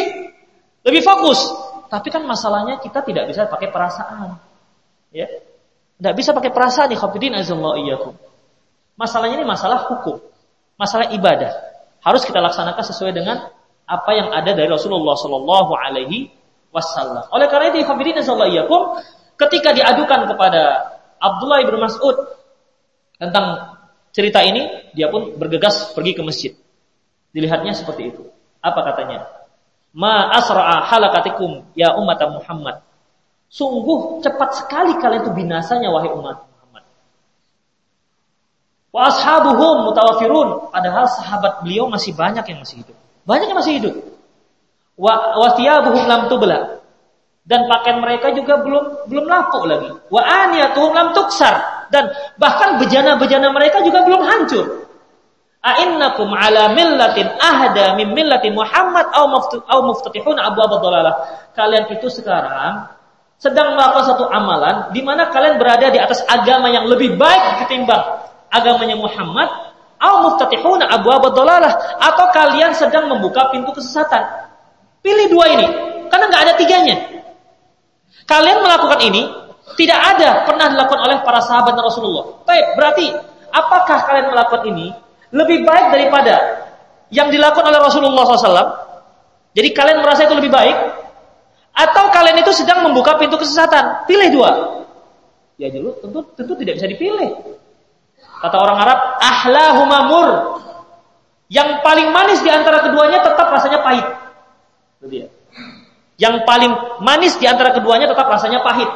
lebih fokus. Tapi kan masalahnya kita tidak bisa pakai perasaan. Ya. Tidak bisa pakai perasaan ikhwatiddin azallahu iyyakum. Masalahnya ini masalah hukum, masalah ibadah. Harus kita laksanakan sesuai dengan apa yang ada dari Rasulullah Shallallahu alaihi wasallam. Oleh karena itu ikhwatiddin azallahu iyyakum, ketika diadukan kepada Abdullah bin Mas'ud tentang cerita ini, dia pun bergegas pergi ke masjid. Dilihatnya seperti itu. Apa katanya? Ma asra'a halakatikum ya umat Muhammad. Sungguh cepat sekali kalian itu binasanya wahai umat. Wa ashabuhum mutawafirun. Padahal sahabat beliau masih banyak yang masih hidup. Banyak yang masih hidup. Wa wasiyabuhum lam tubla dan pakaian mereka juga belum belum laku lagi. Wa aniyatuhum lam tuksar dan bahkan bejana-bejana mereka juga belum hancur. A'innakum ala millatin ahda min millati Muhammad au au muftatihun dhalalah. Kalian itu sekarang sedang melakukan satu amalan di mana kalian berada di atas agama yang lebih baik ketimbang agamanya Muhammad au muftatihun abu dhalalah atau kalian sedang membuka pintu kesesatan. Pilih dua ini karena nggak ada tiganya. Kalian melakukan ini tidak ada pernah dilakukan oleh para sahabat Rasulullah. Baik, berarti apakah kalian melakukan ini lebih baik daripada yang dilakukan oleh Rasulullah SAW? Jadi kalian merasa itu lebih baik? Atau kalian itu sedang membuka pintu kesesatan? Pilih dua. Ya dulu tentu tentu tidak bisa dipilih. Kata orang Arab, ahlahumamur. Yang paling manis di antara keduanya tetap rasanya pahit. Dia. Yang paling manis di antara keduanya tetap rasanya pahit.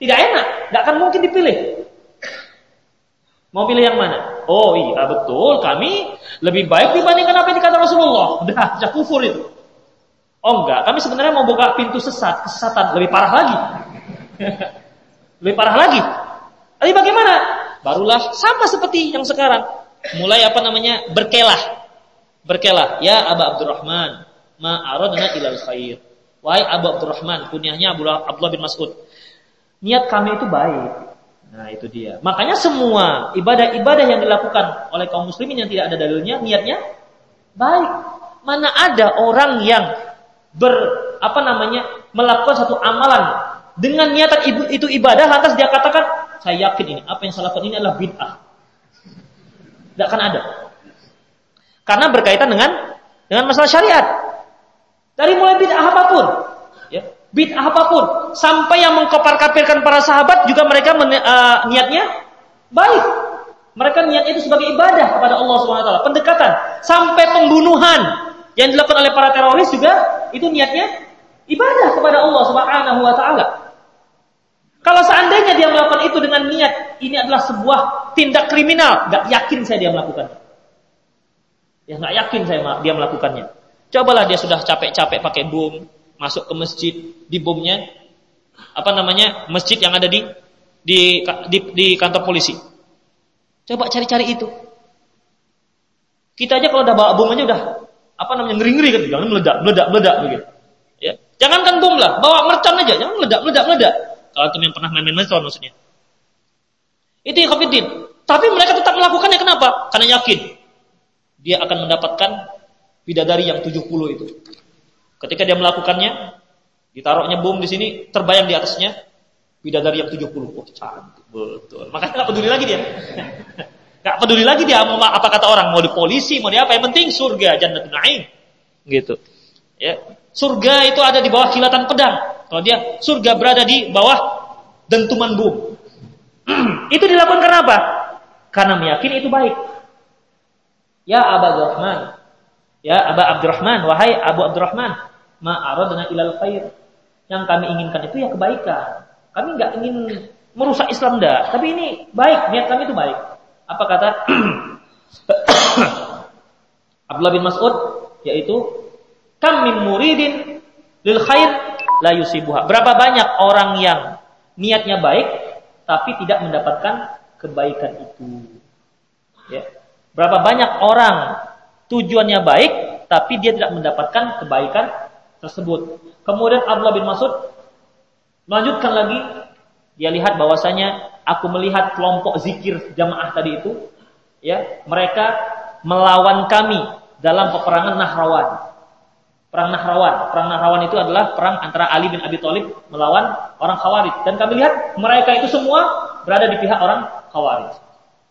Tidak enak, nggak akan mungkin dipilih. Mau pilih yang mana? Oh iya betul, kami lebih baik dibandingkan apa yang dikata Rasulullah. Udah, sudah kufur itu. Oh enggak, kami sebenarnya mau buka pintu sesat, kesesatan lebih parah lagi. lebih parah lagi. Tapi bagaimana? Barulah sama seperti yang sekarang. Mulai apa namanya? Berkelah. Berkelah. Ya Aba Abdurrahman, ma aradna ilal khair. Wahai Abu Abdurrahman, kunyahnya Abdullah bin Mas'ud. Niat kami itu baik. Nah, itu dia. Makanya semua ibadah-ibadah yang dilakukan oleh kaum muslimin yang tidak ada dalilnya, niatnya baik. Mana ada orang yang ber apa namanya melakukan satu amalan dengan niatan itu ibadah lantas dia katakan saya yakin ini apa yang saya lakukan ini adalah bid'ah. Tidak akan ada. Karena berkaitan dengan dengan masalah syariat. Dari mulai bid'ah apa pun. Ya, bid'ah apa pun. Sampai yang mengkopar-kapirkan para sahabat juga mereka men, uh, niatnya baik. Mereka niat itu sebagai ibadah kepada Allah SWT. Pendekatan. Sampai pembunuhan yang dilakukan oleh para teroris juga itu niatnya ibadah kepada Allah Subhanahu wa taala. Kalau seandainya dia melakukan itu dengan niat ini adalah sebuah tindak kriminal, nggak yakin saya dia melakukannya. Ya nggak yakin saya dia melakukannya. Cobalah dia sudah capek-capek pakai bom, masuk ke masjid, di bomnya apa namanya? masjid yang ada di di di, di kantor polisi. Coba cari-cari itu. Kita aja kalau udah bawa bom aja udah apa namanya ngeri-ngeri kan, jangan meledak, meledak, meledak begitu. Ya, jangankan bom lah, bawa mercon aja, jangan meledak, meledak, meledak. Kalau teman yang pernah main-main mercon maksudnya. Itu yang COVID Tapi mereka tetap melakukannya kenapa? Karena yakin dia akan mendapatkan bidadari yang 70 itu. Ketika dia melakukannya, ditaruhnya bom di sini, terbayang di atasnya bidadari yang 70. Oh, cantik betul. Makanya nggak peduli lagi dia. Nggak peduli lagi dia mau apa kata orang, mau di polisi, mau di apa, yang penting surga, jannatul na'im. Gitu. Ya. Surga itu ada di bawah kilatan pedang. Kalau dia surga berada di bawah dentuman bom. itu dilakukan karena apa? Karena meyakini itu baik. Ya Abu Rahman, Ya Abu Abdurrahman, wahai Abu Abdurrahman, ma'aradna ilal khair. Yang kami inginkan itu ya kebaikan. Kami nggak ingin merusak Islam dah, tapi ini baik, niat kami itu baik. Apa kata Abdullah bin Mas'ud yaitu kam min muridin lil khair la yusibuha. Berapa banyak orang yang niatnya baik tapi tidak mendapatkan kebaikan itu. Ya. Berapa banyak orang tujuannya baik, tapi dia tidak mendapatkan kebaikan tersebut. Kemudian Abdullah bin Mas'ud melanjutkan lagi, dia lihat bahwasanya aku melihat kelompok zikir jamaah tadi itu ya mereka melawan kami dalam peperangan Nahrawan. Perang Nahrawan. Perang Nahrawan itu adalah perang antara Ali bin Abi Thalib melawan orang Khawarij. Dan kami lihat mereka itu semua berada di pihak orang Khawarij.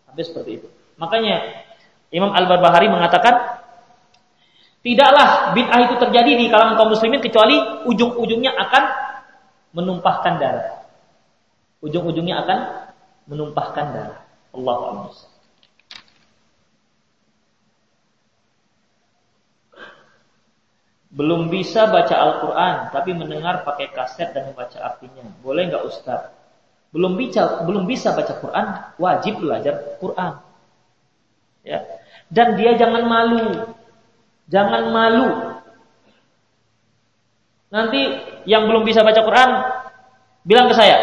Sampai seperti itu. Makanya Imam Al-Barbahari mengatakan Tidaklah bid'ah itu terjadi di kalangan kaum muslimin kecuali ujung-ujungnya akan menumpahkan darah. Ujung-ujungnya akan menumpahkan darah. Allah Belum bisa baca Al-Quran, tapi mendengar pakai kaset dan membaca artinya. Boleh nggak Ustaz? Belum bisa, belum bisa baca Quran, wajib belajar Quran. Ya. Dan dia jangan malu. Jangan malu. Nanti yang belum bisa baca Quran, bilang ke saya.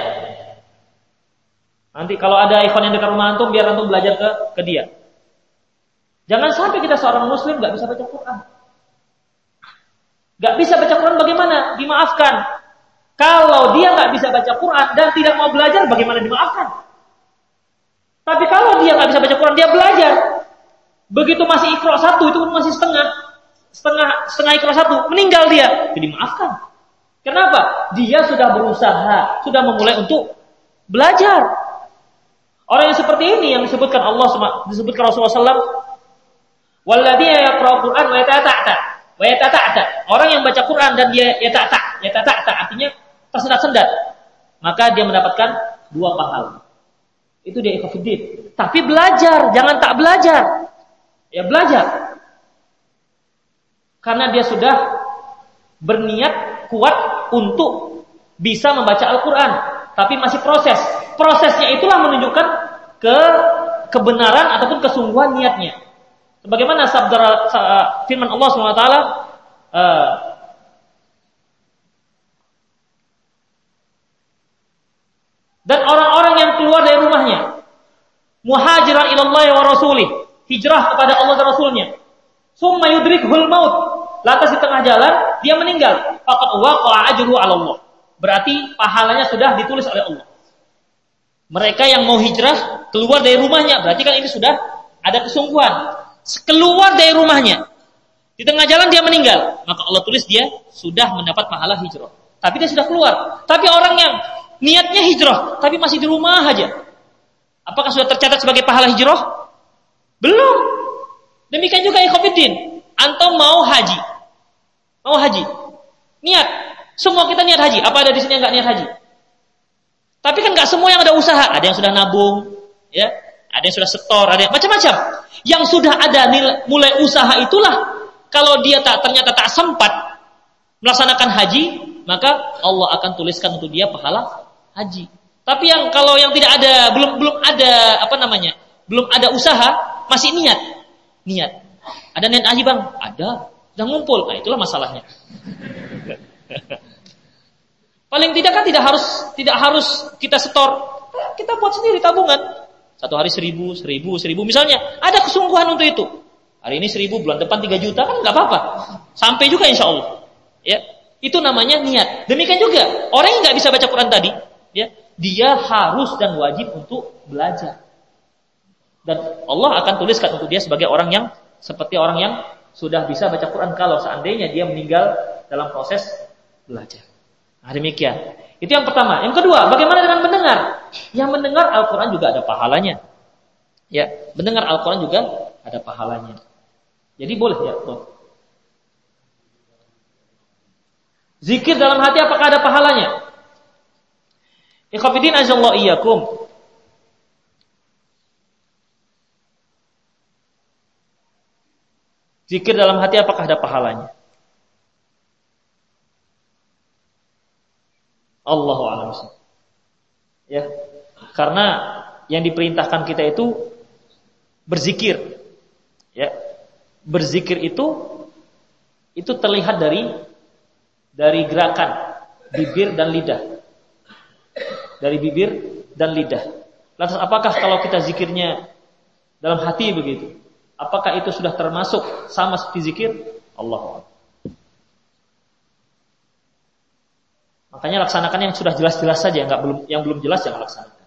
Nanti kalau ada ikhwan yang dekat rumah antum, biar antum belajar ke ke dia. Jangan sampai kita seorang muslim nggak bisa baca Quran. Gak bisa baca Quran bagaimana? Dimaafkan. Kalau dia nggak bisa baca Quran dan tidak mau belajar, bagaimana dimaafkan? Tapi kalau dia nggak bisa baca Quran, dia belajar. Begitu masih ikhlas satu, itu pun masih setengah setengah setengah ikhlas satu, meninggal dia, jadi maafkan. Kenapa? Dia sudah berusaha, sudah memulai untuk belajar. Orang yang seperti ini yang disebutkan Allah disebutkan Rasulullah SAW, "Walladzina yaqra'u Qur'an wa yatata'ta." Wa. Orang yang baca Quran dan dia yatata, yatata'ta artinya tersendat-sendat, maka dia mendapatkan dua pahala. Itu dia ikhafidin. Tapi belajar, jangan tak belajar. Ya belajar. Karena dia sudah berniat kuat untuk bisa membaca Al-Quran. Tapi masih proses. Prosesnya itulah menunjukkan ke kebenaran ataupun kesungguhan niatnya. Sebagaimana sabda firman Allah SWT, uh, dan orang-orang yang keluar dari rumahnya muhajiran ilallah wa rasulih hijrah kepada Allah dan Rasulnya summa yudrikhul maut lantas di tengah jalan dia meninggal, faqad waqa'a ajruhu 'ala Allah. Berarti pahalanya sudah ditulis oleh Allah. Mereka yang mau hijrah keluar dari rumahnya, berarti kan ini sudah ada kesungguhan. Keluar dari rumahnya. Di tengah jalan dia meninggal, maka Allah tulis dia sudah mendapat pahala hijrah. Tapi dia sudah keluar. Tapi orang yang niatnya hijrah, tapi masih di rumah aja. Apakah sudah tercatat sebagai pahala hijrah? Belum. Demikian juga ikhwatiddin. Antum mau haji, Mau haji. Niat. Semua kita niat haji. Apa ada di sini yang nggak niat haji? Tapi kan nggak semua yang ada usaha. Ada yang sudah nabung, ya. Ada yang sudah setor, ada yang macam-macam. Yang sudah ada nilai, mulai usaha itulah kalau dia tak ternyata tak sempat melaksanakan haji, maka Allah akan tuliskan untuk dia pahala haji. Tapi yang kalau yang tidak ada belum belum ada apa namanya? Belum ada usaha, masih niat. Niat. Ada niat haji, Bang? Ada. Sudah ngumpul. Nah, itulah masalahnya. Paling tidak kan tidak harus tidak harus kita setor. Kita buat sendiri tabungan. Satu hari seribu, seribu, seribu. Misalnya ada kesungguhan untuk itu. Hari ini seribu, bulan depan tiga juta kan nggak apa-apa. Sampai juga insya Allah. Ya, itu namanya niat. Demikian juga orang yang nggak bisa baca Quran tadi, ya, dia harus dan wajib untuk belajar. Dan Allah akan tuliskan untuk dia sebagai orang yang seperti orang yang sudah bisa baca Quran kalau seandainya dia meninggal dalam proses belajar. Nah, demikian. Itu yang pertama. Yang kedua, bagaimana dengan mendengar? Yang mendengar Al-Quran juga ada pahalanya. Ya, mendengar Al-Quran juga ada pahalanya. Jadi boleh ya, boleh. Zikir dalam hati apakah ada pahalanya? Ikhafidin azallahu iyyakum. Zikir dalam hati apakah ada pahalanya? Allahu a'lam. Ya. Karena yang diperintahkan kita itu berzikir. Ya. Berzikir itu itu terlihat dari dari gerakan bibir dan lidah. Dari bibir dan lidah. Lantas apakah kalau kita zikirnya dalam hati begitu? Apakah itu sudah termasuk sama seperti zikir? Allah Makanya laksanakan yang sudah jelas-jelas saja, nggak belum yang belum jelas jangan laksanakan.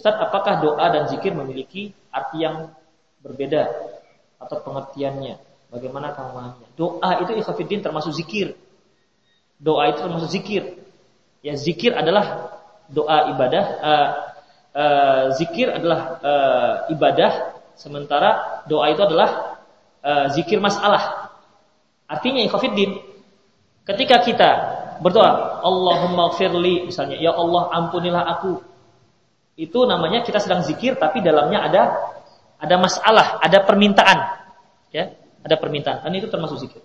Ustaz, apakah doa dan zikir memiliki arti yang berbeda atau pengertiannya? Bagaimana kamu memahaminya? Doa itu ikhafidin termasuk zikir. Doa itu termasuk zikir. Ya zikir adalah doa ibadah. Uh, uh, zikir adalah uh, ibadah, sementara doa itu adalah uh, zikir masalah. Artinya ikhafidin. Ketika kita berdoa, Allahumma firli misalnya, ya Allah ampunilah aku. Itu namanya kita sedang zikir tapi dalamnya ada ada masalah, ada permintaan. Ya, ada permintaan. Dan itu termasuk zikir.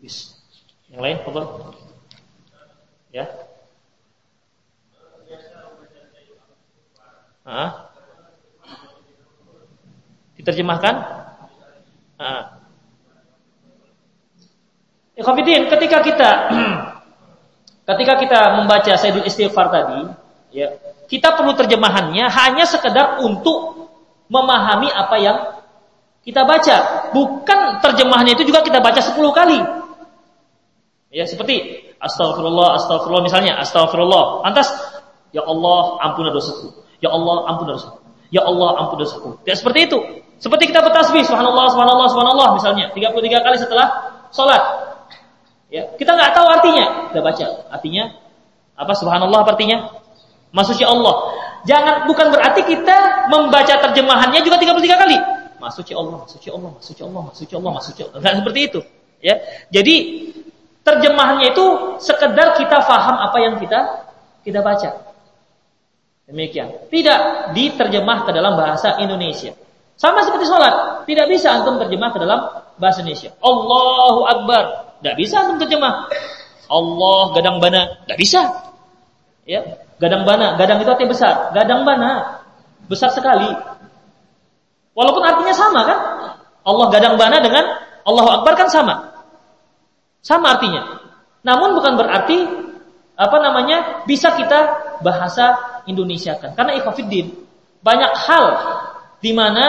Bis. Yang lain, apa? Ya. Hah? Diterjemahkan? Hah. Ikhwafidin, ketika kita ketika kita membaca Sayyidul Istighfar tadi, ya, kita perlu terjemahannya hanya sekedar untuk memahami apa yang kita baca. Bukan terjemahannya itu juga kita baca 10 kali. Ya, seperti astagfirullah, astagfirullah misalnya, astagfirullah. Lantas, ya Allah, ampun dosaku. Ya Allah, ampun dosaku. Ya Allah, ampun dosaku. Tidak seperti itu. Seperti kita bertasbih, subhanallah, subhanallah, subhanallah misalnya, 33 kali setelah sholat. Ya, kita nggak tahu artinya, kita baca. Artinya apa subhanallah artinya? Maksudnya Allah. Jangan bukan berarti kita membaca terjemahannya juga 33 kali. Maksudnya Allah, maksudnya Allah, maksudnya Allah, maksudnya Allah, maksudnya Allah. Enggak seperti itu. Ya. Jadi terjemahannya itu sekedar kita faham apa yang kita kita baca. Demikian. Tidak diterjemah ke dalam bahasa Indonesia. Sama seperti sholat. Tidak bisa antum terjemah ke dalam bahasa Indonesia. Allahu Akbar. Tidak bisa antum terjemah. Allah gadang bana. Tidak bisa. Ya. Gadang bana, gadang itu artinya besar. Gadang bana, besar sekali. Walaupun artinya sama kan? Allah gadang bana dengan Allahu Akbar kan sama. Sama artinya. Namun bukan berarti apa namanya bisa kita bahasa Indonesia kan. Karena ikhafidin banyak hal di mana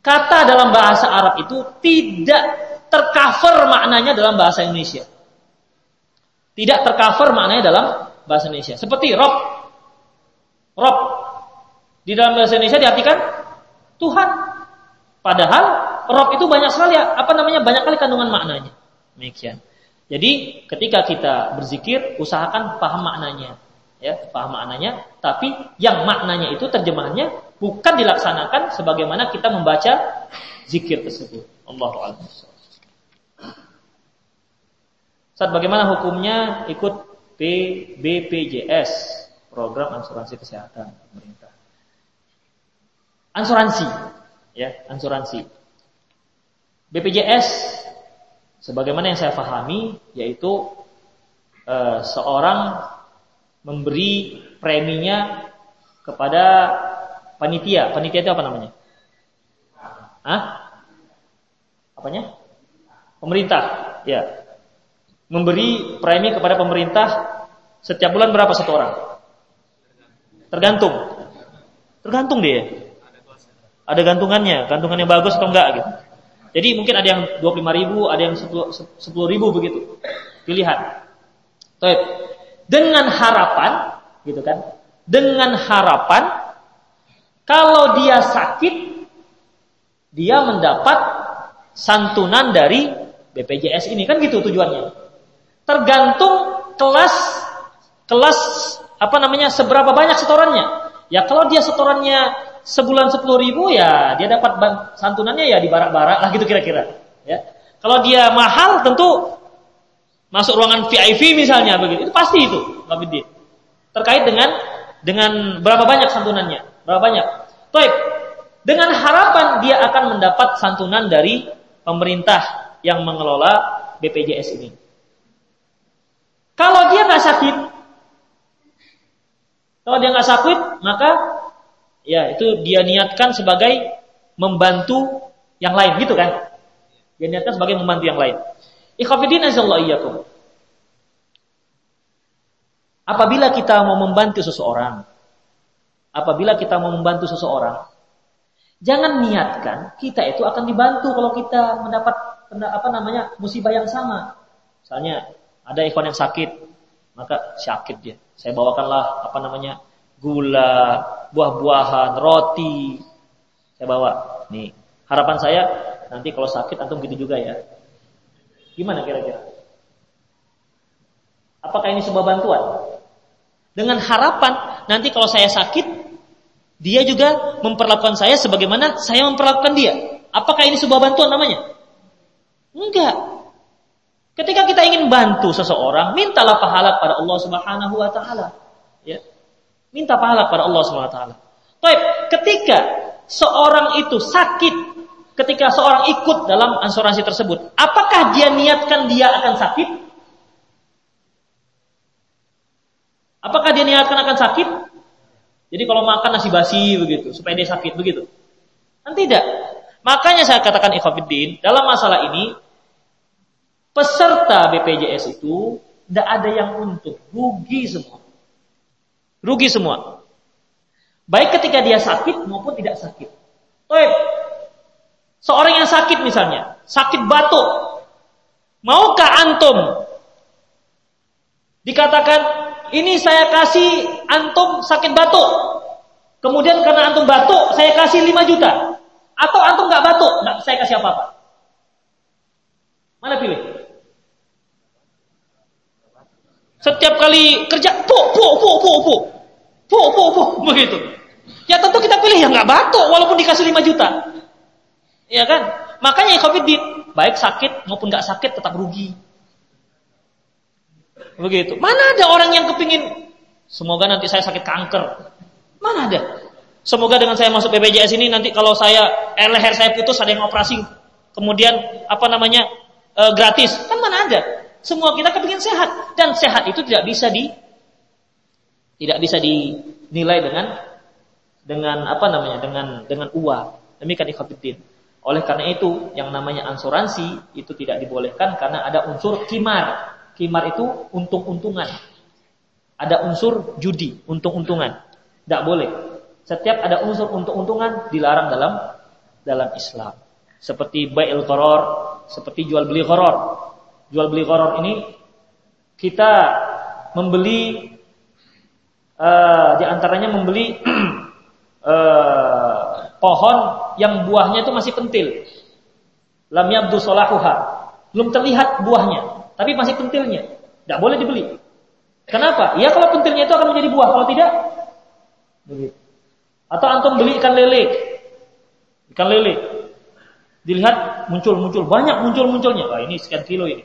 kata dalam bahasa Arab itu tidak tercover maknanya dalam bahasa Indonesia. Tidak tercover maknanya dalam bahasa Indonesia. Seperti Rob. Rob. Di dalam bahasa Indonesia diartikan Tuhan. Padahal Rob itu banyak sekali apa namanya banyak kali kandungan maknanya. Demikian. Jadi ketika kita berzikir usahakan paham maknanya. Ya, paham maknanya, tapi yang maknanya itu terjemahannya bukan dilaksanakan sebagaimana kita membaca zikir tersebut. Allahu a'lam. Saat bagaimana hukumnya ikut BPJS, program asuransi kesehatan pemerintah. Asuransi, ya, asuransi. BPJS sebagaimana yang saya pahami yaitu uh, seorang memberi preminya kepada panitia. Panitia itu apa namanya? Hah? Apanya? Pemerintah, ya memberi premi kepada pemerintah setiap bulan berapa satu orang? Tergantung. Tergantung dia. Ada gantungannya, gantungannya bagus atau enggak gitu. Jadi mungkin ada yang 25 ribu, ada yang 10 ribu begitu. Pilihan. Dengan harapan, gitu kan? Dengan harapan, kalau dia sakit, dia mendapat santunan dari BPJS ini. Kan gitu tujuannya tergantung kelas kelas apa namanya seberapa banyak setorannya. Ya kalau dia setorannya sebulan sepuluh ribu ya dia dapat santunannya ya di barak-barak lah gitu kira-kira. Ya kalau dia mahal tentu masuk ruangan VIP misalnya begitu itu pasti itu terkait dengan dengan berapa banyak santunannya berapa banyak. Baik dengan harapan dia akan mendapat santunan dari pemerintah yang mengelola BPJS ini. Kalau dia nggak sakit, kalau dia nggak sakit, maka ya itu dia niatkan sebagai membantu yang lain, gitu kan? Dia niatkan sebagai membantu yang lain. Ikhafidin iyyakum. Apabila kita mau membantu seseorang, apabila kita mau membantu seseorang, Jangan niatkan kita itu akan dibantu kalau kita mendapat apa namanya musibah yang sama. Misalnya ada ikhwan yang sakit, maka sakit dia. Saya bawakanlah apa namanya gula, buah-buahan, roti. Saya bawa. Nih, harapan saya nanti kalau sakit antum gitu juga ya. Gimana kira-kira? Apakah ini sebuah bantuan? Dengan harapan nanti kalau saya sakit, dia juga memperlakukan saya sebagaimana saya memperlakukan dia. Apakah ini sebuah bantuan namanya? Enggak. Ketika kita ingin bantu seseorang, mintalah pahala kepada Allah Subhanahu wa taala. Ya. Minta pahala kepada Allah Subhanahu wa taala. Baik, ketika seorang itu sakit, ketika seorang ikut dalam asuransi tersebut, apakah dia niatkan dia akan sakit? Apakah dia niatkan akan sakit? Jadi kalau makan nasi basi begitu, supaya dia sakit begitu. Kan tidak. Makanya saya katakan ikhwafiddin, dalam masalah ini peserta BPJS itu tidak ada yang untung, rugi semua. Rugi semua. Baik ketika dia sakit maupun tidak sakit. Baik. Seorang yang sakit misalnya, sakit batuk. Maukah antum dikatakan ini saya kasih antum sakit batuk. Kemudian karena antum batuk, saya kasih 5 juta. Atau antum nggak batuk, nggak saya kasih apa-apa. Mana pilih? Setiap kali kerja, pu, pu, pu, pu, pu. Pu, pu, pu, begitu. Ya tentu kita pilih yang nggak batuk walaupun dikasih 5 juta. Ya kan? Makanya COVID baik sakit maupun nggak sakit tetap rugi. Begitu. Mana ada orang yang kepingin semoga nanti saya sakit kanker. Mana ada? Semoga dengan saya masuk BPJS ini nanti kalau saya eh, leher saya putus ada yang operasi kemudian apa namanya e, gratis. Kan mana ada? Semua kita kepingin sehat dan sehat itu tidak bisa di tidak bisa dinilai dengan dengan apa namanya dengan dengan uang. Demikian ikhwatiddin. Oleh karena itu yang namanya asuransi itu tidak dibolehkan karena ada unsur kimar. Kimar itu untung-untungan. Ada unsur judi, untung-untungan. Tidak boleh. Setiap ada unsur untung-untungan dilarang dalam dalam Islam. Seperti bai'il gharar, seperti jual beli gharar. Jual beli gharar ini kita membeli uh, di antaranya membeli uh, pohon yang buahnya itu masih pentil. Lam yabdu solahuha. Belum terlihat buahnya tapi masih pentilnya. Tidak boleh dibeli. Kenapa? Ya kalau pentilnya itu akan menjadi buah, kalau tidak begitu. Atau antum beli ikan lele. Ikan lele. Dilihat muncul-muncul, banyak muncul-munculnya. Wah, ini sekian kilo ini.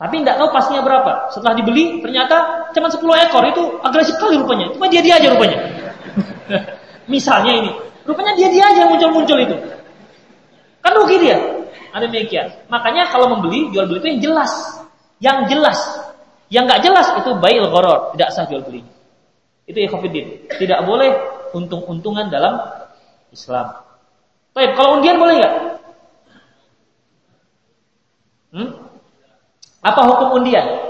Tapi tidak tahu pastinya berapa. Setelah dibeli, ternyata cuma 10 ekor itu agresif kali rupanya. Cuma dia dia aja rupanya. Misalnya ini, rupanya dia dia aja muncul-muncul itu. Kan rugi dia. Ada demikian. Makanya kalau membeli, jual beli itu yang jelas. Yang jelas. Yang nggak jelas itu bail goror. Tidak sah jual beli. Itu ikhafidin. Tidak boleh untung-untungan dalam Islam. Baik, kalau undian boleh nggak? Hmm? Apa hukum undian?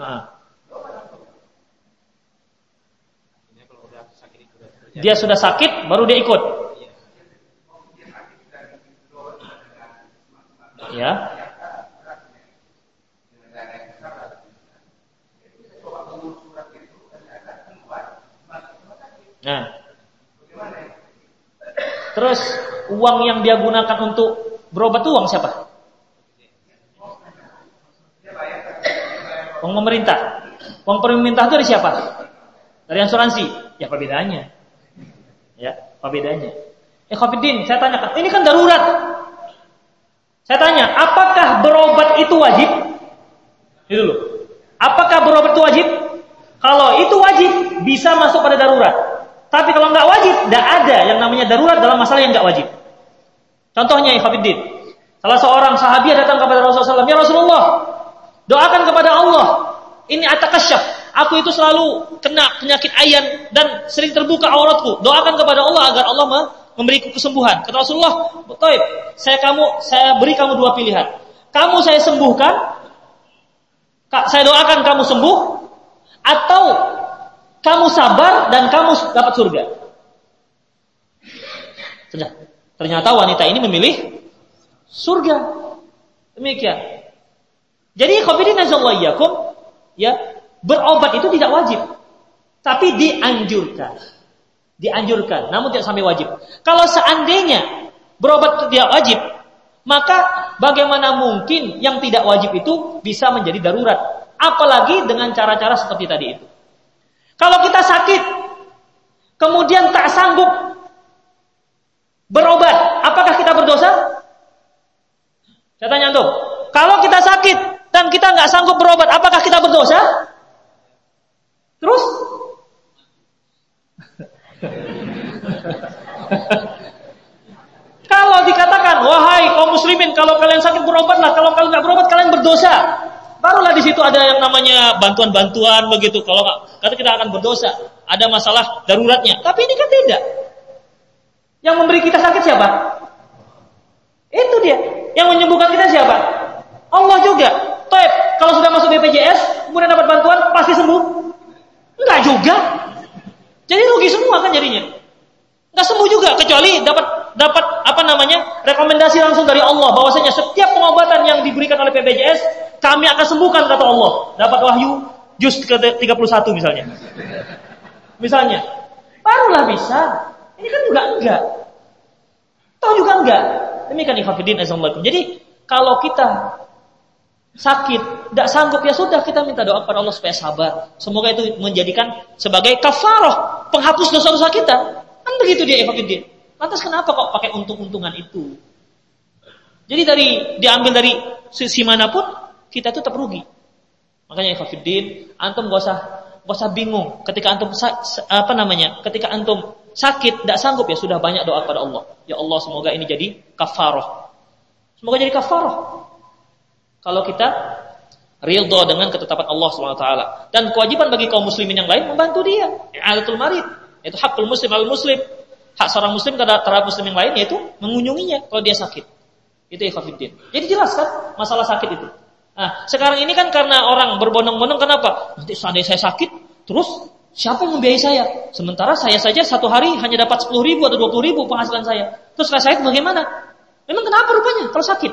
Ah. Dia sudah sakit, baru dia ikut. Ya. Nah. Terus uang yang dia gunakan untuk berobat itu uang siapa? Uang pemerintah. Uang pemerintah itu dari siapa? Dari asuransi. Ya apa bedanya? Ya, apa bedanya? Eh Khafidin, saya tanyakan, ini kan darurat. Saya tanya, apakah berobat itu wajib? Ini dulu. Apakah berobat itu wajib? Kalau itu wajib, bisa masuk pada darurat. Tapi kalau nggak wajib, tidak ada yang namanya darurat dalam masalah yang nggak wajib. Contohnya, Khafidin, salah seorang sahabat datang kepada Rasulullah SAW, ya Rasulullah, Doakan kepada Allah. Ini atakasyaf. Aku itu selalu kena penyakit ayan dan sering terbuka auratku. Doakan kepada Allah agar Allah memberi kesembuhan. Kata Rasulullah, "Baik, saya kamu saya beri kamu dua pilihan. Kamu saya sembuhkan, saya doakan kamu sembuh atau kamu sabar dan kamu dapat surga." Ternyata wanita ini memilih surga. Demikian. Jadi khafidin nazallahiyakum ya, berobat itu tidak wajib. Tapi dianjurkan. Dianjurkan, namun tidak sampai wajib. Kalau seandainya berobat itu tidak wajib, maka bagaimana mungkin yang tidak wajib itu bisa menjadi darurat? Apalagi dengan cara-cara seperti tadi itu. Kalau kita sakit, kemudian tak sanggup berobat, apakah kita berdosa? Saya tanya tuh, kalau kita sakit dan kita nggak sanggup berobat, apakah kita berdosa? Terus kalau dikatakan, wahai kaum muslimin, kalau kalian sakit berobatlah, kalau kalian nggak berobat kalian berdosa. Barulah di situ ada yang namanya bantuan-bantuan begitu. Kalau kata kita akan berdosa, ada masalah daruratnya. Tapi ini kan tidak. Yang memberi kita sakit siapa? Itu dia. Yang menyembuhkan kita siapa? Allah juga. Toib, kalau sudah masuk BPJS, kemudian dapat bantuan, pasti sembuh? Enggak juga. Jadi rugi semua kan jadinya. Enggak sembuh juga kecuali dapat dapat apa namanya? rekomendasi langsung dari Allah bahwasanya setiap pengobatan yang diberikan oleh BPJS kami akan sembuhkan kata Allah. Dapat wahyu juz ke-31 misalnya. Misalnya. Barulah bisa. Ini kan juga enggak. Tahu juga enggak. Demikian ikhafidin. Jadi kalau kita sakit, tidak sanggup ya sudah kita minta doa kepada Allah supaya sabar. Semoga itu menjadikan sebagai kafarah, penghapus dosa-dosa kita. Kan begitu dia Evakuddin. Lantas kenapa kok pakai untung-untungan itu? Jadi dari diambil dari sisi mana pun kita itu tetap rugi. Makanya Evakuddin, antum gak usah gak usah bingung ketika antum apa namanya? Ketika antum sakit tidak sanggup ya sudah banyak doa kepada Allah. Ya Allah semoga ini jadi kafarah. Semoga jadi kafarah kalau kita ridho dengan ketetapan Allah SWT. Dan kewajiban bagi kaum muslimin yang lain membantu dia. I'adatul marid. Itu hakul muslim al muslim. Hak seorang muslim terhadap muslim yang lain yaitu mengunjunginya kalau dia sakit. Itu ikhafiddin. Jadi jelas kan masalah sakit itu. Nah, sekarang ini kan karena orang berbondong-bondong kenapa? Nanti seandainya saya sakit, terus siapa yang membiayai saya? Sementara saya saja satu hari hanya dapat 10 ribu atau 20 ribu penghasilan saya. Terus saya sakit bagaimana? Memang kenapa rupanya kalau sakit?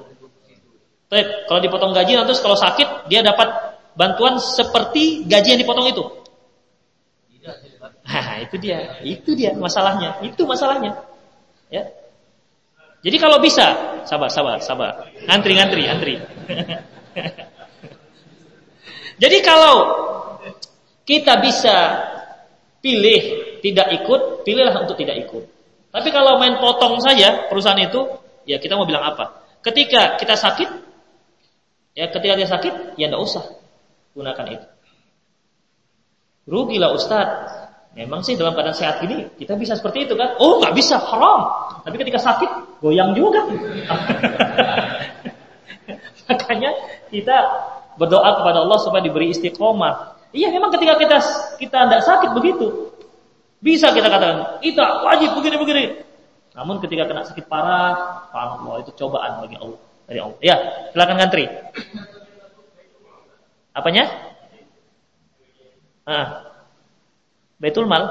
Baik, kalau dipotong gaji nanti kalau sakit dia dapat bantuan seperti gaji yang dipotong itu. Nah, itu dia, itu dia masalahnya, itu masalahnya. Ya. Jadi kalau bisa, sabar, sabar, sabar. Ngantri, ngantri, ngantri. Jadi kalau kita bisa pilih tidak ikut, pilihlah untuk tidak ikut. Tapi kalau main potong saja perusahaan itu, ya kita mau bilang apa? Ketika kita sakit, Ya ketika dia sakit, ya tidak usah gunakan itu. Rugilah Ustaz. Memang sih dalam keadaan sehat ini kita bisa seperti itu kan? Oh nggak bisa, haram. Tapi ketika sakit, goyang juga. Makanya kita berdoa kepada Allah supaya diberi istiqomah. Iya memang ketika kita kita tidak sakit begitu, bisa kita katakan kita wajib begini-begini. Namun ketika kena sakit parah, Allah itu cobaan bagi Allah dari Allah. Ya, silakan ngantri. Apanya? Ah. Baitul mal.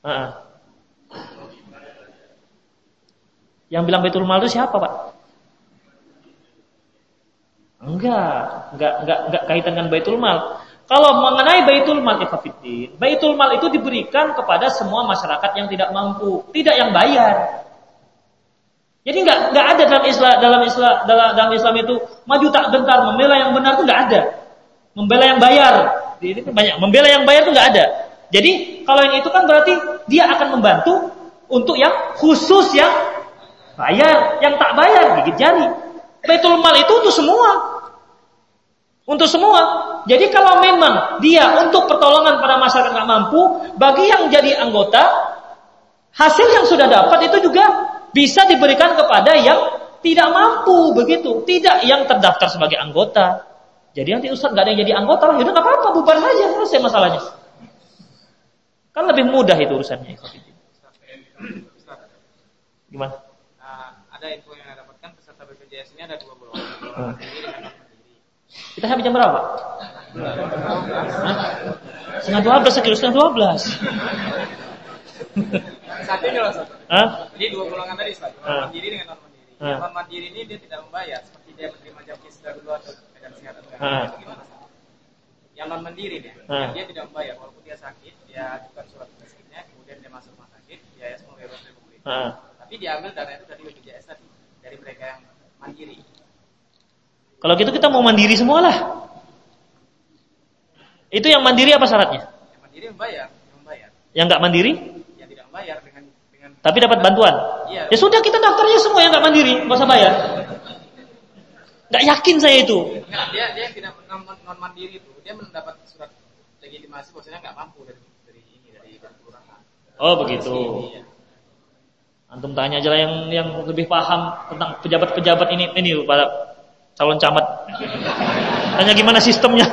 Ah. Yang bilang Baitul mal itu siapa, Pak? Enggak, enggak, enggak, enggak kaitan dengan Baitul mal. Kalau mengenai Baitul Mal Ikhafidin, Baitul Mal itu diberikan kepada semua masyarakat yang tidak mampu, tidak yang bayar. Jadi nggak nggak ada dalam Islam dalam Islam dalam, dalam Islam itu maju tak gentar membela yang benar itu nggak ada. Membela yang bayar. Ini banyak membela yang bayar itu nggak ada. Jadi kalau yang itu kan berarti dia akan membantu untuk yang khusus yang bayar, yang tak bayar gigit jari. Baitul mal itu untuk semua. Untuk semua. Jadi kalau memang dia untuk pertolongan pada masyarakat nggak mampu, bagi yang jadi anggota, hasil yang sudah dapat itu juga bisa diberikan kepada yang tidak mampu begitu, tidak yang terdaftar sebagai anggota. Jadi nanti Ustaz nggak ada yang jadi anggota, ya udah nggak apa-apa, bubar saja selesai masalahnya. Kan lebih mudah itu urusannya. Gimana? Nah, ada info yang saya dapatkan peserta BPJS ini ada dua golongan, golongan hmm. Kita sampai jam berapa? Setengah dua belas, sekilo setengah dua belas. Satu ini loh, Hah? Jadi dua golongan tadi, Ustaz. Non mandiri dengan non mandiri. Yang non mandiri ini dia tidak membayar, seperti dia menerima jam kisah dulu atau medan kesehatan. Yang non mandiri dia, dia tidak membayar, walaupun dia sakit, dia ajukan surat sakitnya, kemudian dia masuk rumah sakit, semua bebas republik. Tapi diambil dana itu dari BPJS tadi, dari mereka yang mandiri. Kalau gitu kita mau mandiri semualah. Itu yang mandiri apa syaratnya? Yang mandiri membayar, yang membayar. Yang nggak mandiri? Yang tidak membayar dengan dengan Tapi dapat bantuan. Iya. Ya sudah kita daftarnya semua yang nggak mandiri, nggak usah bayar. Nggak yakin saya itu. Nah, dia dia yang tidak non, non mandiri itu, dia mendapat surat legitimasi bahwasanya nggak mampu dari dari ini dari kelurahan. Oh begitu. Iya. Antum tanya aja lah yang yang lebih paham tentang pejabat-pejabat ini ini para calon camat. Tanya gimana sistemnya.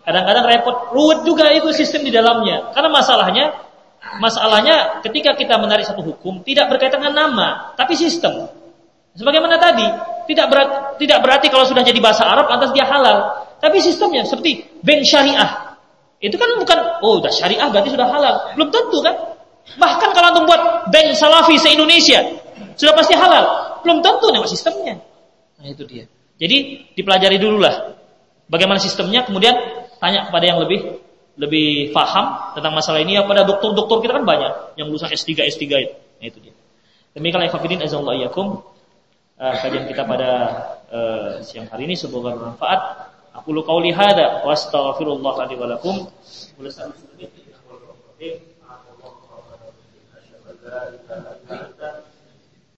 Kadang-kadang repot, ruwet juga itu sistem di dalamnya. Karena masalahnya, masalahnya ketika kita menarik satu hukum tidak berkaitan dengan nama, tapi sistem. Sebagaimana tadi, tidak berarti, tidak berarti kalau sudah jadi bahasa Arab lantas dia halal, tapi sistemnya seperti bank syariah. Itu kan bukan oh udah syariah berarti sudah halal. Belum tentu kan? Bahkan kalau antum buat bank salafi se-Indonesia, sudah pasti halal belum tentu nih sistemnya. Nah itu dia. Jadi dipelajari dulu lah, bagaimana sistemnya, kemudian tanya kepada yang lebih lebih faham tentang masalah ini ya pada dokter-dokter kita kan banyak yang lulusan S3 S3 itu. Nah itu dia. Demikianlah ya, Ikhafidin azallahu iyakum. Uh, eh, kajian kita pada eh, siang hari ini semoga bermanfaat. Aku lu kau hada wa astaghfirullah li wa lakum. Wa